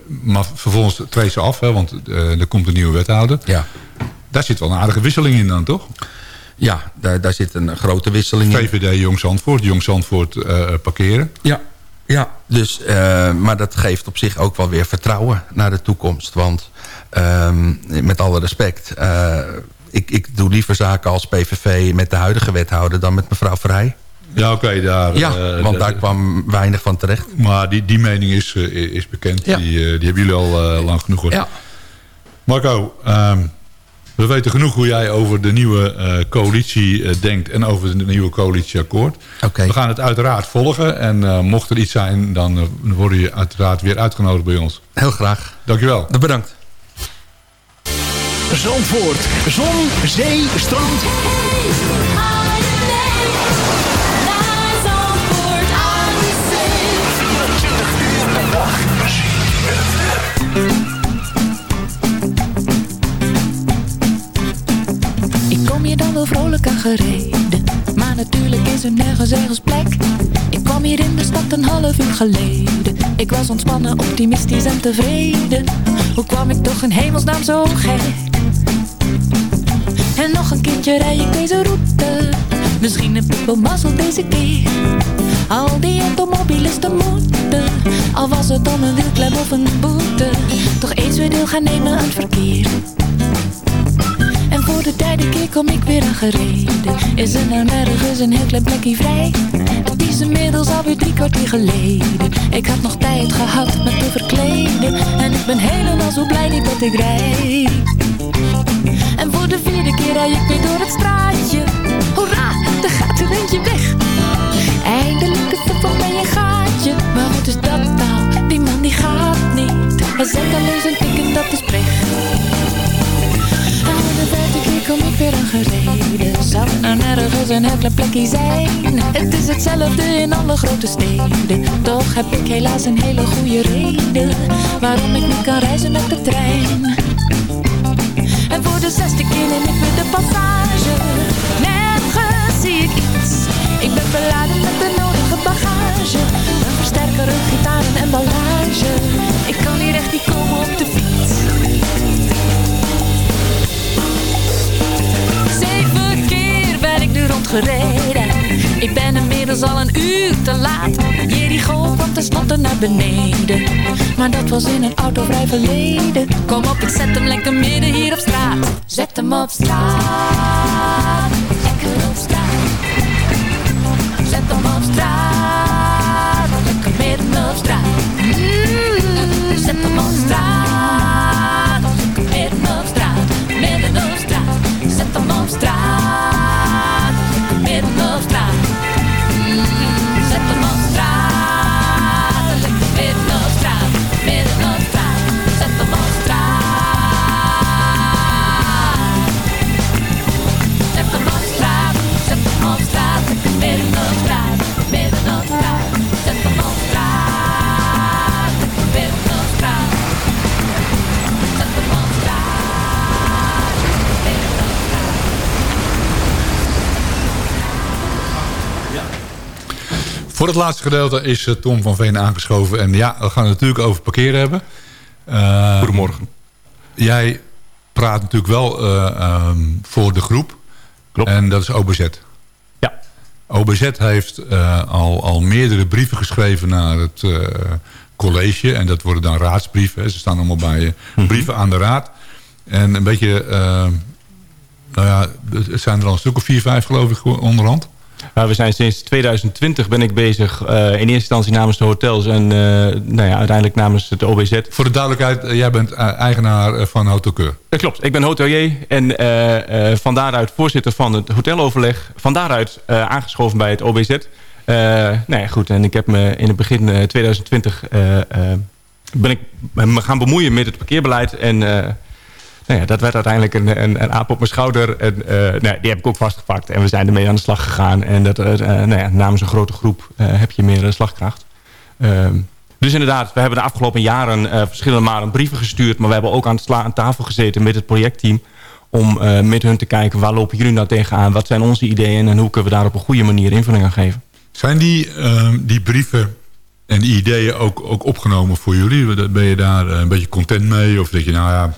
maar vervolgens treedt ze af, hè, want uh, er komt een nieuwe wethouder. Ja. Daar zit wel een aardige wisseling in dan, toch? Ja, daar, daar zit een grote wisseling in. VVD Jong Zandvoort, Jong Zandvoort parkeren. Ja, ja dus, maar dat geeft op zich ook wel weer vertrouwen naar de toekomst. Want uh, met alle respect, uh, ik, ik doe liever zaken als PVV met de huidige wethouder dan met mevrouw Vrij. Ja, oké. daar, ja, uh, want daar kwam weinig van terecht. Maar die, die mening is, uh, is bekend. Ja. Die, die hebben jullie al lang genoeg gehoord. Ja. Marco, um, we weten genoeg hoe jij over de nieuwe coalitie denkt... en over het nieuwe coalitieakkoord. Okay. We gaan het uiteraard volgen. En mocht er iets zijn, dan word je uiteraard weer uitgenodigd bij ons. Heel graag. Dankjewel. Bedankt. Zandvoort. Zon, zee, strand. Ik kom hier dan wel vrolijk aan gereden. Maar natuurlijk is er nergens ergens plek. Ik kwam hier in de stad een half uur geleden. Ik was ontspannen, optimistisch en tevreden. Hoe kwam ik toch in hemelsnaam zo gek? En nog een keertje rij ik deze route. Misschien heb ik wel mazzel deze keer. Al die automobilisten moeten. Al was het dan een wielklem of een boete. Toch eens weer deel gaan nemen aan het verkeer. En voor de derde keer kom ik weer aangereden Is er nou nergens een heel klein plekje vrij? Het is inmiddels alweer drie kwartier geleden. Ik had nog tijd gehad met te verkleden. En ik ben helemaal zo blij niet dat ik rijd voor de vierde keer rij ik weer door het straatje. Hoera, er gaat er eentje weg. Eindelijk is er voor mij een gaatje. Maar wat is dat nou, die man die gaat niet. Hij zet alleen zijn ticket, dat is pech. En de vijfde keer kom ik weer aangereden Zou nou nergens een heel klein plekje zijn? Het is hetzelfde in alle grote steden. Toch heb ik helaas een hele goede reden Waarom ik niet kan reizen met de trein de zesde keer neem ik weer de passage. Nergens zie ik iets. Ik ben beladen met de nodige bagage. Een versterker, een gitaar, en ballage. Ik kan hier echt niet komen op de fiets. Zeven keer ben ik nu rondgereden ben inmiddels al een uur te laat. Jerry Go kwam tenslotte naar beneden. Maar dat was in een autovrij verleden. Kom op, ik zet hem lekker midden hier op straat. Zet hem op straat. Voor het laatste gedeelte is eh, Tom van Veen aangeschoven. En ja, we gaan het natuurlijk over parkeren hebben. Eh, Goedemorgen. Jij praat natuurlijk wel eh, ehm, voor de groep. Klopt. En dat is OBZ. Ja. OBZ heeft al, al meerdere brieven geschreven naar het college. En dat worden dan raadsbrieven. Hè. Ze staan allemaal bij Mhm. brieven aan de raad. En een beetje... nou ja, het zijn er al een stuk of vier, vijf geloof ik onderhand. Nou, we zijn sinds 2020 ben ik bezig eh, in eerste instantie namens de hotels en eh, nou ja, uiteindelijk namens het OBZ. Voor de duidelijkheid, eh, jij bent eigenaar van Hotelkeur. Dat klopt, ik ben hotelier en van daaruit voorzitter van het hoteloverleg. Van daaruit eh, aangeschoven bij het OBZ. Eh nou ja, goed, en ik heb me in het begin eh, 2020 eh, eh, ben ik me gaan bemoeien met het parkeerbeleid. En nou ja, dat werd uiteindelijk een, een, een aap op mijn schouder. En, eh, nou die heb ik ook vastgepakt en we zijn ermee aan de slag gegaan. En dat, eh, eh, nou ja, namens een grote groep heb je meer slagkracht. Ehm, dus inderdaad, we hebben de afgelopen jaren verschillende malen brieven gestuurd. Maar we hebben ook aan, aan tafel gezeten met het projectteam. Om met hun te kijken, waar lopen jullie nou tegenaan? Wat zijn onze ideeën en hoe kunnen we daar op een goede manier invulling aan geven? Zijn die, ehm, die brieven en die ideeën ook, ook opgenomen voor jullie? Ben je daar een beetje content mee? Of denk je, nou ja,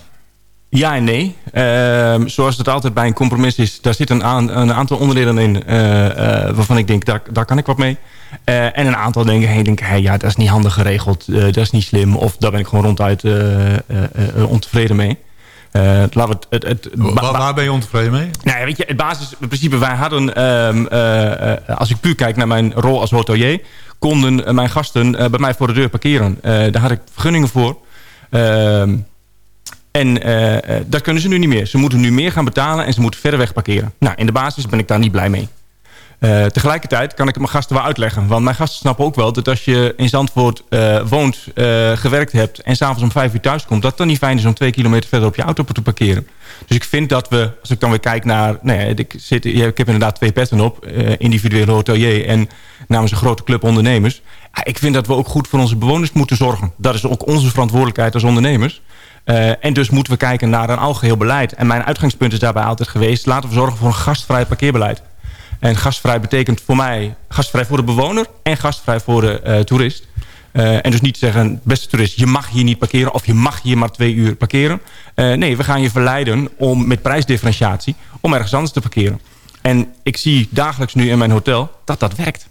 Ja en nee. Ehm, zoals het altijd bij een compromis is, daar zitten een, een aantal onderdelen in eh, eh, waarvan ik denk, daar, daar kan ik wat mee. Eh, en een aantal denken, hey, denk, hey, ja, dat is niet handig geregeld, dat is niet slim. Of daar ben ik gewoon ronduit ontevreden mee. Het, het, het, waar, waar ben je ontevreden mee? nou ja, weet je, het basisprincipe, wij hadden, ehm, eh, eh, als ik puur kijk naar mijn rol als hotelier, konden mijn gasten bij mij voor de deur parkeren. Daar had ik vergunningen voor. Ehm, en eh, eh, dat kunnen ze nu niet meer. Ze moeten nu meer gaan betalen en ze moeten verder weg parkeren. Nou, in de basis ben ik daar niet blij mee. Eh, tegelijkertijd kan ik het mijn gasten wel uitleggen. Want mijn gasten snappen ook wel dat als je in Zandvoort woont, gewerkt hebt... en s'avonds om vijf uur thuis komt... dat het dan niet fijn is om twee kilometer verder op je auto te parkeren. Dus ik vind dat we, als ik dan weer kijk naar... Nou ja, ik, zit, ik heb inderdaad twee petten op. individuele hotelier en namens een grote club ondernemers. Ik vind dat we ook goed voor onze bewoners moeten zorgen. Dat is ook onze verantwoordelijkheid als ondernemers. Eh, en dus moeten we kijken naar een algeheel beleid. En mijn uitgangspunt is daarbij altijd geweest... laten we zorgen voor een gastvrij parkeerbeleid. En gastvrij betekent voor mij gastvrij voor de bewoner... en gastvrij voor de eh, toerist. Eh, en dus niet zeggen, beste toerist, je mag hier niet parkeren... of je mag hier maar twee uur parkeren. Nee, we gaan je verleiden om met prijsdifferentiatie... om ergens anders te parkeren. En ik zie dagelijks nu in mijn hotel dat dat werkt.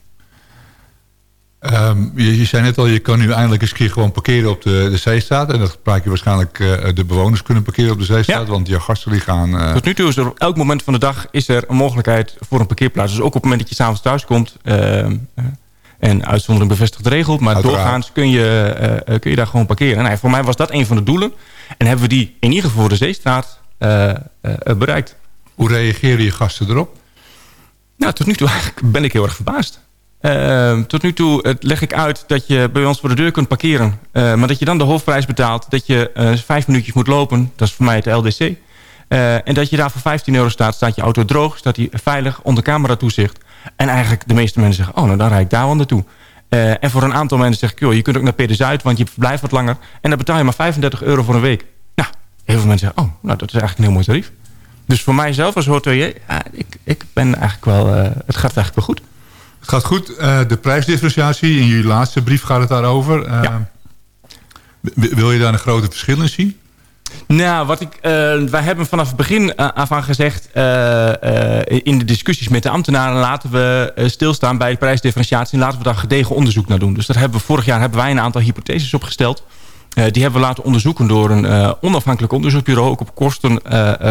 Ehm, je, je zei net al, je kan nu eindelijk eens een keer gewoon parkeren op de, de Zeestraat. En dat gebruik je waarschijnlijk eh, de bewoners kunnen parkeren op de Zeestraat. Want je gasten die gaan... eh, Tot nu toe is er op elk moment van de dag is er een mogelijkheid voor een parkeerplaats. Dus ook op het moment dat je s'avonds thuis komt... eh, eh, en uitzondering bevestigd regelt... maar Uiteraard. doorgaans kun je, kun je daar gewoon parkeren. Nou, voor mij was dat een van de doelen. En hebben we die in ieder geval voor de Zeestraat bereikt. Hoe reageren je gasten erop? Nou, tot nu toe eigenlijk ben ik heel erg verbaasd. Eh, tot nu toe leg ik uit dat je bij ons voor de deur kunt parkeren. eh, maar dat je dan de hoofdprijs betaalt. Dat je eh, vijf minuutjes moet lopen. Dat is voor mij het LDC. Eh, en dat je daar voor 15 euro staat. Staat je auto droog. Staat hij veilig onder camera toezicht. En eigenlijk de meeste mensen zeggen... oh, nou dan rijd ik daar wel naartoe. En voor een aantal mensen zeg ik... joh, je kunt ook naar Peder Zuid, want je verblijft wat langer. En dan betaal je maar 35 euro voor een week. Nou, heel veel mensen zeggen... oh, nou dat is eigenlijk een heel mooi tarief. Dus voor mijzelf als hotelier... ja, ik, ik ben eigenlijk wel... het gaat eigenlijk wel goed. Het gaat goed. Eh, de prijsdifferentiatie, in jullie laatste brief gaat het daarover. Eh, w- Wil je daar een grote verschil in zien? Nou, wat ik, uh, wij hebben vanaf het begin af aan gezegd... Uh, uh, in de discussies met de ambtenaren... laten we stilstaan bij de prijsdifferentiatie... en laten we daar gedegen onderzoek naar doen. Dus dat hebben we, vorig jaar hebben wij een aantal hypotheses opgesteld. die hebben we laten onderzoeken door een onafhankelijk onderzoeksbureau... ook op kosten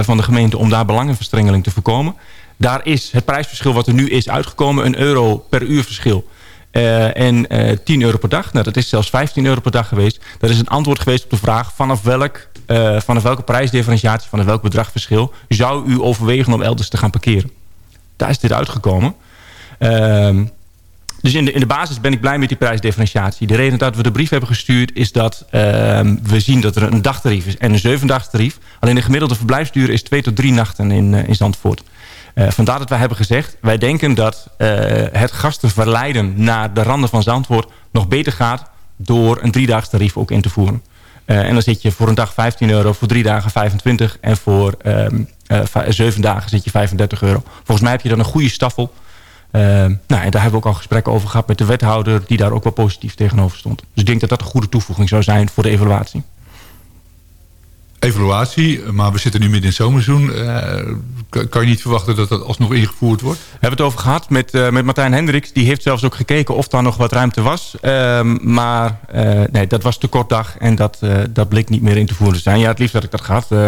van de gemeente... om daar belangenverstrengeling te voorkomen. Daar is het prijsverschil wat er nu is uitgekomen... een euro per uur verschil... en 10 euro per dag. Nou, dat is zelfs 15 euro per dag geweest. Dat is een antwoord geweest op de vraag... vanaf welk uh, vanaf welke prijsdifferentiatie, vanaf welk bedragverschil... zou u overwegen om elders te gaan parkeren. Daar is dit uitgekomen. Uh, dus in de, in de basis ben ik blij met die prijsdifferentiatie. De reden dat we de brief hebben gestuurd is dat uh, we zien dat er een dagtarief is en een zevendagstarief. Alleen de gemiddelde verblijfsduur is twee tot drie nachten in, uh, in Zandvoort. Uh, vandaar dat wij hebben gezegd, wij denken dat het gasten verleiden naar de randen van Zandvoort nog beter gaat door een driedagstarief ook in te voeren. Uh, en dan zit je voor een dag 15 euro, voor drie dagen 25 en voor uh, zeven dagen zit je 35 euro. Volgens mij heb je dan een goede staffel. Nou, en daar hebben we ook al gesprekken over gehad met de wethouder... die daar ook wel positief tegenover stond. Dus ik denk dat dat een goede toevoeging zou zijn voor de evaluatie evaluatie, maar we zitten nu midden in het zomerseizoen. Uh, kan je niet verwachten dat dat alsnog ingevoerd wordt? We hebben het over gehad met, uh, met Martijn Hendricks. Die heeft zelfs ook gekeken of daar nog wat ruimte was. Uh, maar eh, nee, dat was te kort dag en dat, dat bleek niet meer in te voeren te zijn. Ja, het liefst had ik dat gehad.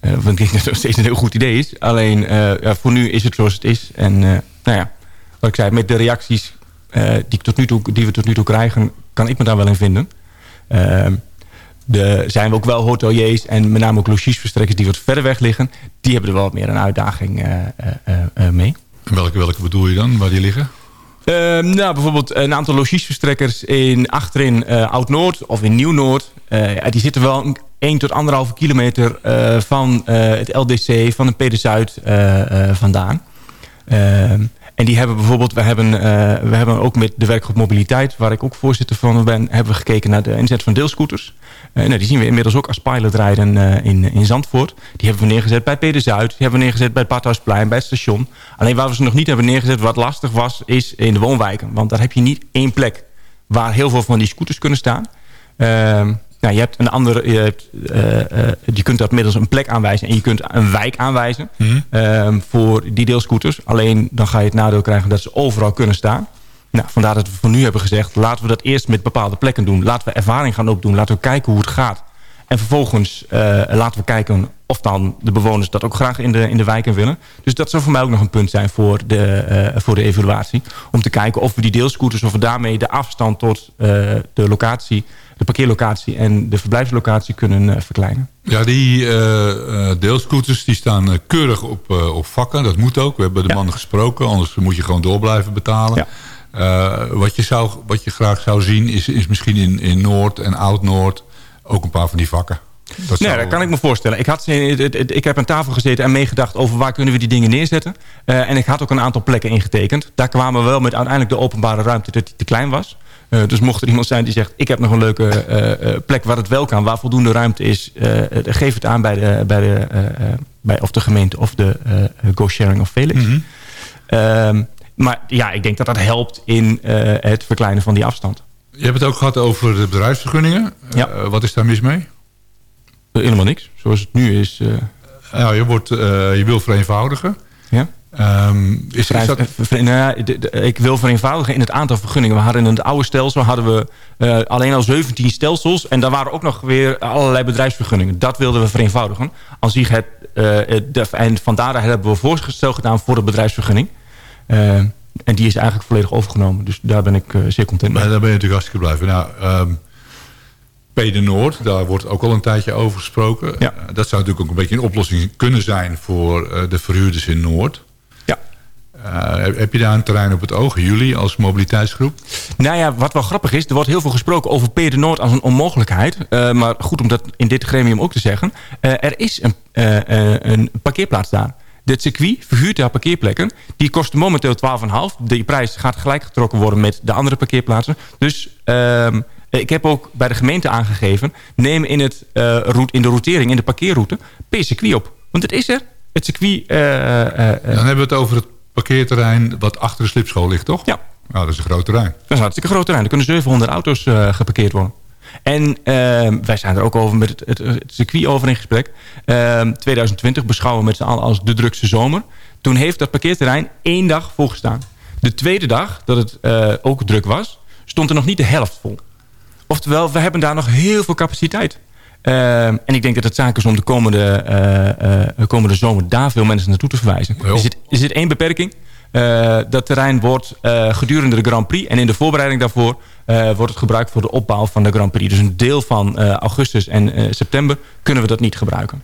want ik denk dat het nog steeds een heel goed idee is. Alleen ja, voor nu is het zoals het is. En nou ja, wat ik zei, met de reacties die, tot nu toe, die we tot nu toe krijgen... kan ik me daar wel in vinden. Ehm, de, zijn we ook wel hoteliers en met name ook logiesverstrekkers die wat verder weg liggen. Die hebben er wel wat meer een uitdaging uh, uh, uh, mee. En welke, welke bedoel je dan, waar die liggen? Ehm, nou, bijvoorbeeld een aantal logiesverstrekkers in, achterin Oud-Noord of in Nieuw-Noord. die zitten wel 1 tot 1,5 kilometer van het LDC, van de PD Zuid vandaan. Ehm, en die hebben bijvoorbeeld, we hebben, uh, we hebben ook met de werkgroep mobiliteit, waar ik ook voorzitter van ben, hebben we gekeken naar de inzet van deelscooters. Uh, nou, die zien we inmiddels ook als pilot rijden uh, in, in Zandvoort. Die hebben we neergezet bij Peder Zuid, die hebben we neergezet bij het Badhuisplein, bij het station. Alleen waar we ze nog niet hebben neergezet, wat lastig was, is in de woonwijken. Want daar heb je niet één plek waar heel veel van die scooters kunnen staan. Ehm, nou, je hebt een andere, je, hebt, uh, uh, je kunt dat middels een plek aanwijzen en je kunt een wijk aanwijzen mm. uh, voor die deelscooters. Alleen dan ga je het nadeel krijgen dat ze overal kunnen staan. Nou, vandaar dat we voor nu hebben gezegd, laten we dat eerst met bepaalde plekken doen. Laten we ervaring gaan opdoen, laten we kijken hoe het gaat. En vervolgens laten we kijken of dan de bewoners dat ook graag in de, in de wijken willen. Dus dat zou voor mij ook nog een punt zijn voor de, voor de evaluatie. Om te kijken of we die deelscooters, of we daarmee de afstand tot de locatie de parkeerlocatie en de verblijfslocatie kunnen uh, verkleinen. Ja, die uh, deelscooters die staan keurig op, op vakken. Dat moet ook. We hebben de ja. mannen gesproken. Anders moet je gewoon door blijven betalen. Ja. wat, je zou, wat je graag zou zien is, is misschien in, in Noord en Oud-Noord ook een paar van die vakken. Dat nee, dat kan ik me voorstellen. Ik, had, ik heb aan tafel gezeten en meegedacht over waar kunnen we die dingen neerzetten. Uh, en ik had ook een aantal plekken ingetekend. Daar kwamen we wel met uiteindelijk de openbare ruimte dat die te klein was. Uh, dus mocht er iemand zijn die zegt... ik heb nog een leuke uh, plek waar het wel kan... waar voldoende ruimte is... geef het aan bij de, bij de, bij of de gemeente of de go-sharing of Felix. Mm -hmm. maar ja, ik denk dat dat helpt in het verkleinen van die afstand. Je hebt het ook gehad over de bedrijfsvergunningen. Ja. wat is daar mis mee? helemaal niks. Zoals het nu is... Nou, je, wordt, je wil vereenvoudigen. Ja. Um, is, is dat... nou ik wil vereenvoudigen in het aantal vergunningen. We hadden in het oude stelsel hadden we uh, alleen al 17 stelsels. En daar waren ook nog weer allerlei bedrijfsvergunningen. Dat wilden we vereenvoudigen. Als het, uh, de, en vandaar hebben we voorstel gedaan voor de bedrijfsvergunning. Uh, en die is eigenlijk volledig overgenomen. Dus daar ben ik zeer content mee. Maar daar ben je natuurlijk hartstikke blijven. Nou, um, Pede Noord, daar wordt ook al een tijdje over gesproken. Ja. dat zou natuurlijk ook een beetje een oplossing kunnen zijn... voor de verhuurders in Noord. Uh, heb je daar een terrein op het oog, jullie als mobiliteitsgroep? Nou ja, wat wel grappig is, er wordt heel veel gesproken over Peter Noord als een onmogelijkheid. Uh, maar goed om dat in dit gremium ook te zeggen. Uh, er is een, een parkeerplaats daar. Dit circuit verhuurt daar parkeerplekken. Die kosten momenteel 12,5. Die prijs gaat gelijk getrokken worden met de andere parkeerplaatsen. Dus ehm, ik heb ook bij de gemeente aangegeven... neem in, het, route, in de routering, in de parkeerroute, per circuit op. Want het is er. Het circuit... Dan hebben we het over het parkeerterrein wat achter de slipschool ligt, toch? Ja. Nou, dat is een groot terrein. Dat is een hartstikke groot terrein. Er kunnen 700 auto's geparkeerd worden. En ehm, wij zijn er ook over met het, het, het circuit over in gesprek. Ehm, 2020 beschouwen we met z'n allen als de drukste zomer. Toen heeft dat parkeerterrein één dag volgestaan. De tweede dag, dat het eh, ook druk was, stond er nog niet de helft vol. Oftewel, we hebben daar nog heel veel capaciteit. Ehm, en ik denk dat het zaak is om de komende, eh, eh, komende zomer daar veel mensen naartoe te verwijzen. Er zit, er zit één beperking. Dat terrein wordt gedurende de Grand Prix en in de voorbereiding daarvoor wordt het gebruikt voor de opbouw van de Grand Prix. Dus een deel van eh, augustus en eh, september kunnen we dat niet gebruiken.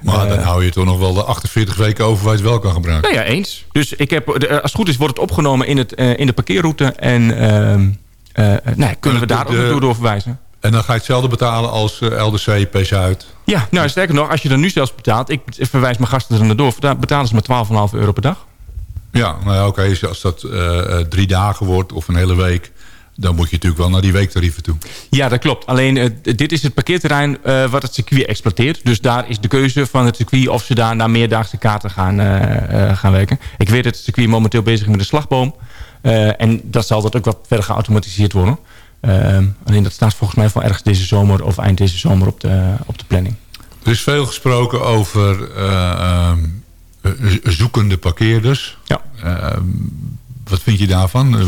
Maar dan hou je toch nog wel de 48 weken over waar je het wel kan gebruiken. Nou ja, eens. Dus ik heb, als het goed is wordt het opgenomen in, het, eh, in de parkeerroute en ehm, eh, nee, kunnen we daar ook naartoe doorverwijzen. En dan ga je hetzelfde betalen als eh, LDC, P-Zuid. Ja, nou sterker nog, als je er nu zelfs betaalt, ik verwijs mijn gasten er naar door, betalen ze maar 12,5 euro per dag. Ja, nou ja, oké. als dat eh, eh, drie dagen wordt of een hele week... dan moet je natuurlijk wel naar die weektarieven toe. Ja, dat klopt. Alleen eh, dit is het parkeerterrein eh, wat het circuit exploiteert. Dus daar is de keuze van het circuit of ze daar naar meerdaagse kaarten gaan, eh, gaan werken. Ik weet dat het circuit momenteel bezig is met de slagboom. En dat zal dat ook wat verder geautomatiseerd worden. Alleen dat staat volgens mij van ergens deze zomer of eind deze zomer op de, op de planning. Er is veel gesproken over ehm, zoekende parkeerders. Ja. Wat vind je daarvan? Eh,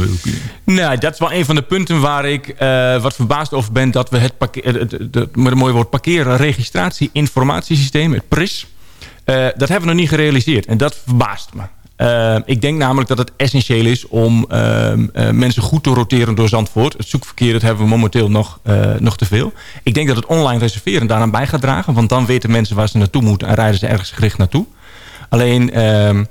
Nou, dat is wel een van de punten waar ik eh, wat verbaasd over ben... dat we het, parkeer, het, het, het- met een mooi woord parkeerregistratie-informatiesysteem, het PRIS... eh, dat hebben we nog niet gerealiseerd. En dat verbaast me. Eh, ik denk namelijk dat het essentieel is om ehm, eh, mensen goed te roteren door Zandvoort. Het zoekverkeer dat hebben we momenteel nog, eh, nog te veel. Ik denk dat het online reserveren daaraan bij gaat dragen. Want dan weten mensen waar ze naartoe moeten en rijden ze ergens gericht naartoe. Alleen ehm,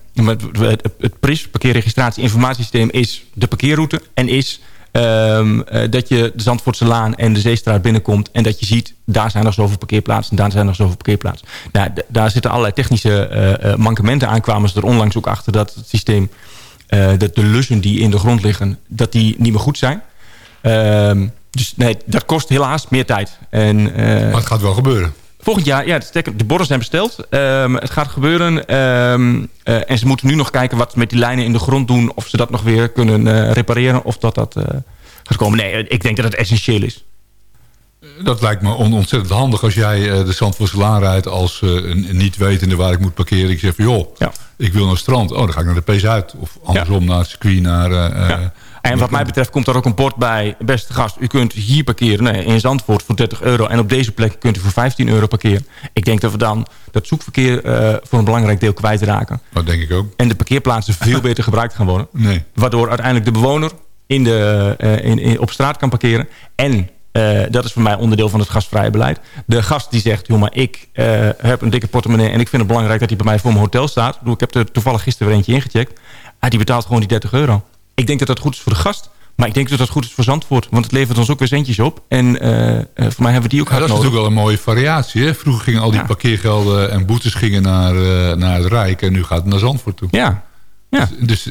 het, PRIS, parkeerregistratie informatiesysteem, is de parkeerroute. En is ehm, eh, dat je de Zandvoortse Laan en de Zeestraat binnenkomt. En dat je ziet, daar zijn nog zoveel parkeerplaatsen. En daar zijn nog zoveel parkeerplaatsen. Nou, daar zitten allerlei technische eh, eh, mankementen aan. Kwamen ze er onlangs ook achter dat het systeem... dat de lussen die in de grond liggen, dat die niet meer goed zijn. Ehm, dus nee, dat kost helaas meer tijd. En, maar het gaat wel gebeuren. Volgend jaar, ja, de, borden zijn besteld. Ehm, het gaat gebeuren. Ehm, eh, en ze moeten nu nog kijken wat ze met die lijnen in de grond doen. Of ze dat nog weer kunnen eh, repareren. Of dat dat eh, gaat komen. Nee, ik denk dat het essentieel is. Dat lijkt me on- ontzettend handig als jij de Zandvoortse Laan rijdt... als niet wetende waar ik moet parkeren. Ik zeg van, joh, ik wil naar het strand. Oh, dan ga ik naar de P-Zuid. Of andersom naar het circuit, naar... En wat mij betreft komt er ook een bord bij. Beste gast, u kunt hier parkeren nee, in Zandvoort voor 30 euro. En op deze plek kunt u voor 15 euro parkeren. Ik denk dat we dan dat zoekverkeer eh, voor een belangrijk deel kwijtraken. Dat denk ik ook. En de parkeerplaatsen veel beter gebruikt gaan worden. Nee. Waardoor uiteindelijk de bewoner in de, eh, in, in- op straat kan parkeren. En eh, dat is voor mij onderdeel van het gastvrije beleid. De gast die zegt, joh, maar ik heb een dikke portemonnee... en ik vind het belangrijk dat hij bij mij voor mijn hotel staat. Ik bedoel, Ik heb er toevallig gisteren weer eentje ingecheckt. Ah, die betaalt gewoon die 30 euro. Ik denk dat dat goed is voor de gast. Maar ik denk dat dat goed is voor Zandvoort. Want het levert ons ook weer centjes op. En eh, eh, voor mij hebben we die ook Ja, dat hard is nodig. natuurlijk wel een mooie variatie. Hè? Vroeger gingen al die parkeergelden en boetes gingen naar, eh, naar het Rijk. En nu gaat het naar Zandvoort toe. Ja. ja. Dus,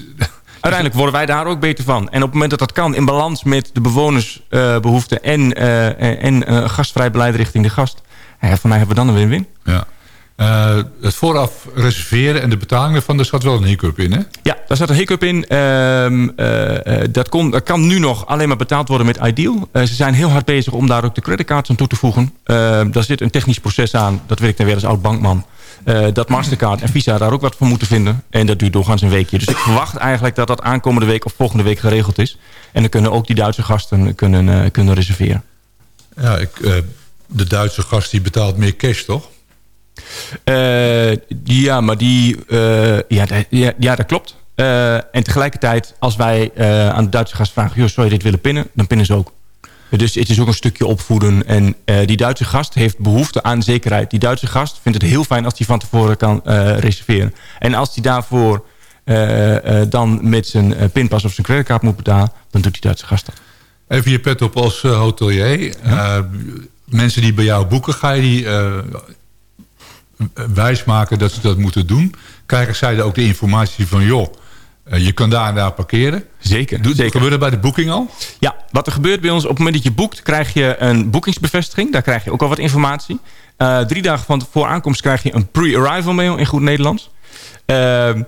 Uiteindelijk worden wij daar ook beter van. En op het moment dat dat kan in balans met de bewonersbehoeften... en, en gastvrij beleid richting de gast... Voor mij hebben we dan een win-win. ja. Eh, het vooraf reserveren en de betalingen ervan, daar zat wel een hiccup in, hè? Ja, daar zat een hiccup in. Ehm, eh, eh, dat, kon, dat kan nu nog alleen maar betaald worden met Ideal. Ze zijn heel hard bezig om daar ook de creditcards aan toe te voegen. Ehm, daar zit een technisch proces aan. Dat weet ik dan weer als oud-bankman. Dat Mastercard en Visa daar ook wat voor moeten vinden. En dat duurt doorgaans een weekje. Dus ik verwacht eigenlijk dat dat aankomende week of volgende week geregeld is. En dan kunnen ook die Duitse gasten kunnen, kunnen reserveren. Ja, ik, de Duitse gast die betaalt meer cash, toch? Eh, ja, maar die... eh, ja, ja, ja, dat klopt. Eh, en tegelijkertijd, als wij aan de Duitse gast vragen... Joh, zou je dit willen pinnen? Dan pinnen ze ook. Dus het is ook een stukje opvoeden. En die Duitse gast heeft behoefte aan zekerheid. Die Duitse gast vindt het heel fijn als hij van tevoren kan reserveren. En als hij daarvoor dan met zijn pinpas of zijn creditcard moet betalen... dan doet die Duitse gast dat. Even je pet op als hotelier. Mensen die bij jou boeken, ga je die wijsmaken dat ze dat moeten doen? Krijgen zij ook de informatie van... joh, eh, je kan daar en daar parkeren? Zeker. Doet, zeker. Gebeurt dat bij de boeking al? Ja, wat er gebeurt bij ons, op het moment dat je boekt... krijg je een boekingsbevestiging. Daar krijg je ook al wat informatie. Eh, drie dagen van voor aankomst krijg je een pre-arrival mail in goed Nederlands. Ehm,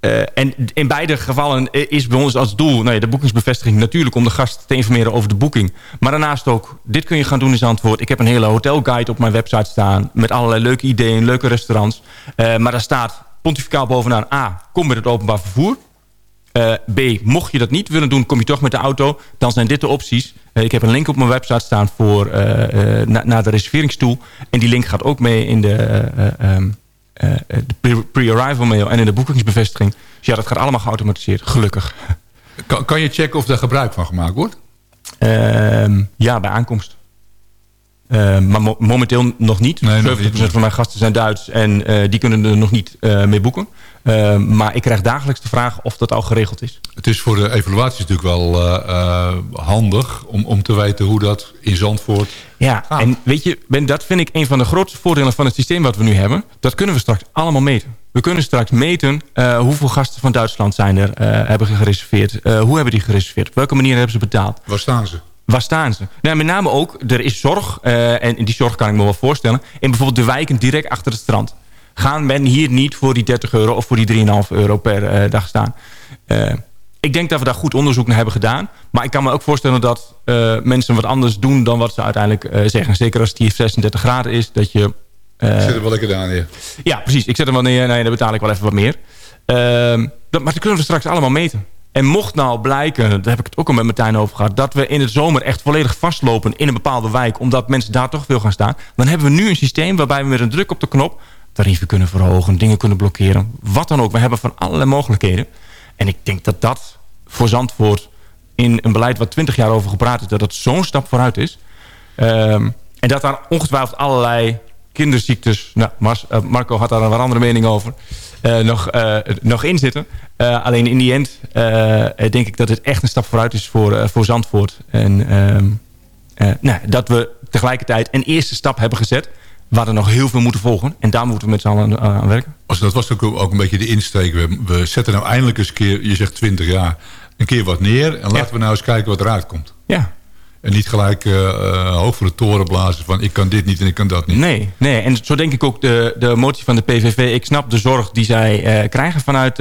eh, en in beide gevallen is bij ons als doel... Nou de boekingsbevestiging natuurlijk om de gast te informeren over de boeking. Maar daarnaast ook, dit kun je gaan doen in Zandvoort. Ik heb een hele hotelguide op mijn website staan... met allerlei leuke ideeën, leuke restaurants. Uh, maar daar staat pontificaal bovenaan... A, kom met het openbaar vervoer. B, mocht je dat niet willen doen, kom je toch met de auto. Dan zijn dit de opties. Ik heb een link op mijn website staan voor, uh, na, naar de reserveringstoel. En die link gaat ook mee in de... Uh, de pre-arrival mail en in de boekingsbevestiging. Dus ja, dat gaat allemaal geautomatiseerd, gelukkig. Kan, kan je checken of daar gebruik van gemaakt wordt? Uh, ja, bij aankomst. Uh, maar mo momenteel nog niet. Nee, 70% niet. van mijn gasten zijn Duits en uh, die kunnen er nog niet uh, mee boeken. Maar ik krijg dagelijks de vraag of dat al geregeld is. Het is voor de evaluatie natuurlijk wel handig om, om te weten hoe dat in Zandvoort Ja, gaat. en weet je, ben, dat vind ik een van de grootste voordelen van het systeem wat we nu hebben. Dat kunnen we straks allemaal meten. We kunnen straks meten hoeveel gasten van Duitsland zijn er, hebben gereserveerd. hoe hebben die gereserveerd? Op welke manier hebben ze betaald? Waar staan ze? Waar staan ze? Nou, met name ook, er is zorg. Uh, en die zorg kan ik me wel voorstellen. In bijvoorbeeld de wijken direct achter het strand. Gaan men hier niet voor die 30 euro of voor die 3,5 euro per uh, dag staan. Uh, ik denk dat we daar goed onderzoek naar hebben gedaan. Maar ik kan me ook voorstellen dat mensen wat anders doen... dan wat ze uiteindelijk zeggen. Zeker als het hier 36 graden is. Dat je, ik zet hem wel lekker daar neer. Ja, precies. Ik zet hem wel neer. Nee, dan betaal ik wel even wat meer. Ehm, dat, maar dat kunnen we straks allemaal meten. En mocht nou blijken, daar heb ik het ook al met Martijn over gehad... dat we in het zomer echt volledig vastlopen in een bepaalde wijk... omdat mensen daar toch veel gaan staan... dan hebben we nu een systeem waarbij we met een druk op de knop... tarieven kunnen verhogen, dingen kunnen blokkeren. Wat dan ook. We hebben van allerlei mogelijkheden. En ik denk dat dat voor Zandvoort in een beleid wat 20 jaar over gepraat is... dat dat zo'n stap vooruit is. Um, en dat daar ongetwijfeld allerlei kinderziektes... Nou, uh, Marco had daar een wat andere mening over... Uh, nog, uh, nog in zitten. Alleen in die end denk ik dat het echt een stap vooruit is voor, voor Zandvoort. En ehm, nou, dat we tegelijkertijd een eerste stap hebben gezet... waar er nog heel veel moeten volgen. En daar moeten we met z'n allen aan, aan werken. Also, dat was ook, ook een beetje de insteek. We, we zetten nou eindelijk eens een keer, je zegt 20 jaar... een keer wat neer en laten ja. we nou eens kijken wat eruit komt. Ja, en niet gelijk uh, uh, hoog voor de toren blazen van ik kan dit niet en ik kan dat niet. Nee, nee. en zo denk ik ook de, de motie van de PVV. Ik snap de zorg die zij uh, krijgen vanuit,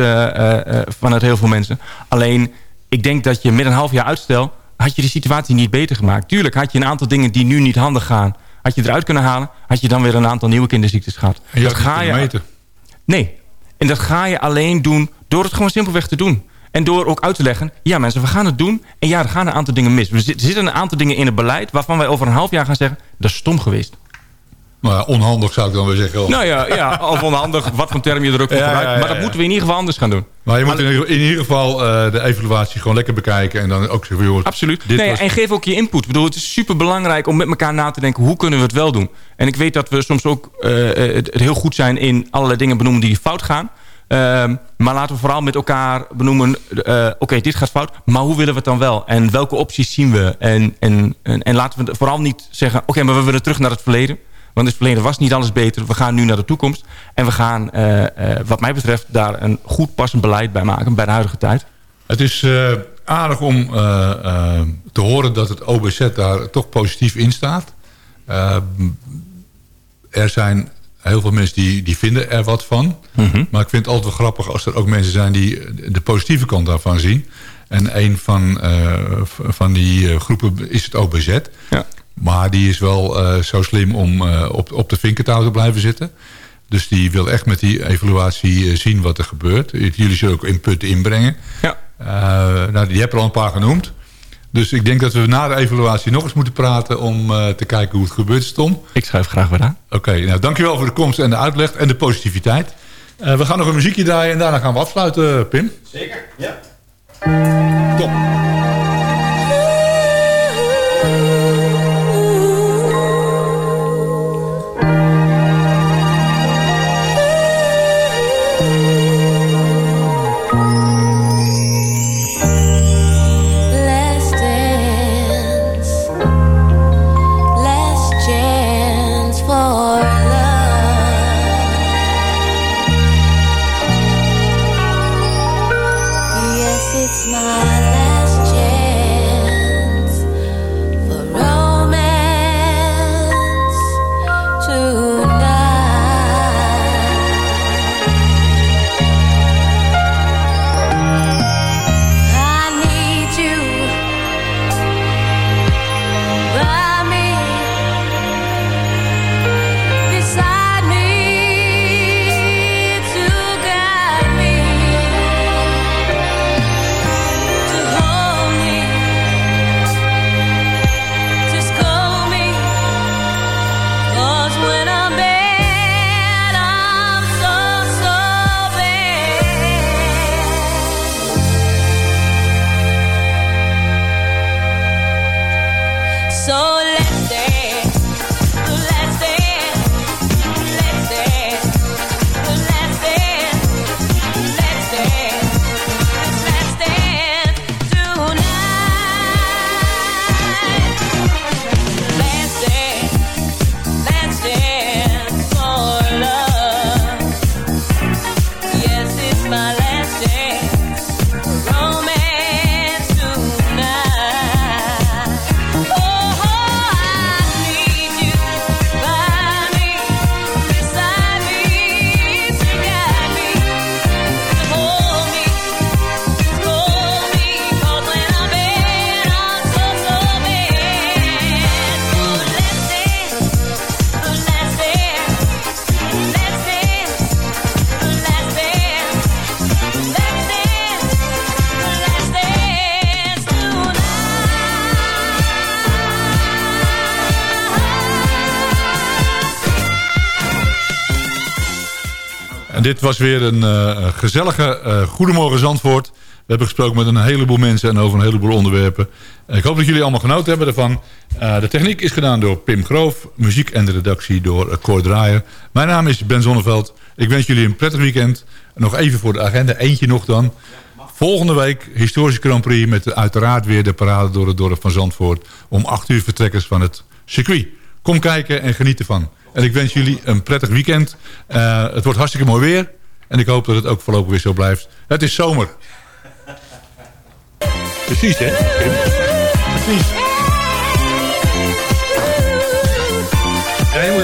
vanuit heel veel mensen. Alleen, ik denk dat je met een half jaar uitstel... had je de situatie niet beter gemaakt. Tuurlijk had je een aantal dingen die nu niet handig gaan... had je eruit kunnen halen... had je dan weer een aantal nieuwe kinderziektes gehad. En dat ga je meten. Nee. En dat ga je alleen doen door het gewoon simpelweg te doen. En door ook uit te leggen, ja mensen, we gaan het doen. En ja, er gaan een aantal dingen mis. Er zitten een aantal dingen in het beleid... waarvan wij over een half jaar gaan zeggen, dat is stom geweest. Ja, onhandig zou ik dan weer zeggen. Nou ja, ja of onhandig, wat voor term je er ook voor ja, gebruikt. Ja, ja, maar dat moeten we in ieder geval anders gaan doen. Maar je moet in, in ieder geval uh, de evaluatie gewoon lekker bekijken. En dan ook zeggen, joh, Absoluut. Nee, was... En geef ook je input. Ik bedoel, het is super belangrijk om met elkaar na te denken... hoe kunnen we het wel doen? En ik weet dat we soms ook uh, het heel goed zijn in allerlei dingen benoemen die fout gaan... Um, maar laten we vooral met elkaar benoemen... Uh, oké, okay, dit gaat fout, maar hoe willen we het dan wel? En welke opties zien we? En, en, en, en laten we vooral niet zeggen... oké, okay, maar we willen terug naar het verleden. Want het verleden was niet alles beter. We gaan nu naar de toekomst. En we gaan, uh, uh, wat mij betreft, daar een goed passend beleid bij maken... bij de huidige tijd. Het is aardig om te horen dat het OBZ daar toch positief in staat. er zijn heel veel mensen die, die vinden er wat van. Mm -hmm. Maar ik vind het altijd wel grappig als er ook mensen zijn... die de positieve kant daarvan zien. En een van, uh, van die groepen is het OBZ. Ja. Maar die is wel uh, zo slim om uh, op, op de vinkentouw te blijven zitten. Dus die wil echt met die evaluatie zien wat er gebeurt. Jullie zullen ook inputten inbrengen. Ja. nou, die heb er al een paar genoemd. Dus ik denk dat we na de evaluatie nog eens moeten praten... om uh, te kijken hoe het gebeurd is, Tom. Ik schrijf graag weer aan. Oké, okay, nou dankjewel voor de komst en de uitleg en de positiviteit. Uh, we gaan nog een muziekje draaien en daarna gaan we afsluiten, Pim. Zeker, ja. Top. Dit was weer een uh, gezellige uh, Goedemorgen Zandvoort. We hebben gesproken met een heleboel mensen en over een heleboel onderwerpen. Ik hoop dat jullie allemaal genoten hebben ervan. Uh, de techniek is gedaan door Pim Groof. Muziek en de redactie door Cor Draaier. Mijn naam is Ben Zonneveld. Ik wens jullie een prettig weekend. Nog even voor de agenda, eentje nog dan. Volgende week historische Grand Prix met uiteraard weer de parade door het dorp van Zandvoort. Om 8 uur vertrekkers van het circuit. Kom kijken en geniet ervan. En ik wens jullie een prettig weekend. Uh, het wordt hartstikke mooi weer. En ik hoop dat het ook voorlopig weer zo blijft. Het is zomer. Precies, hè? Precies. Ja, je moet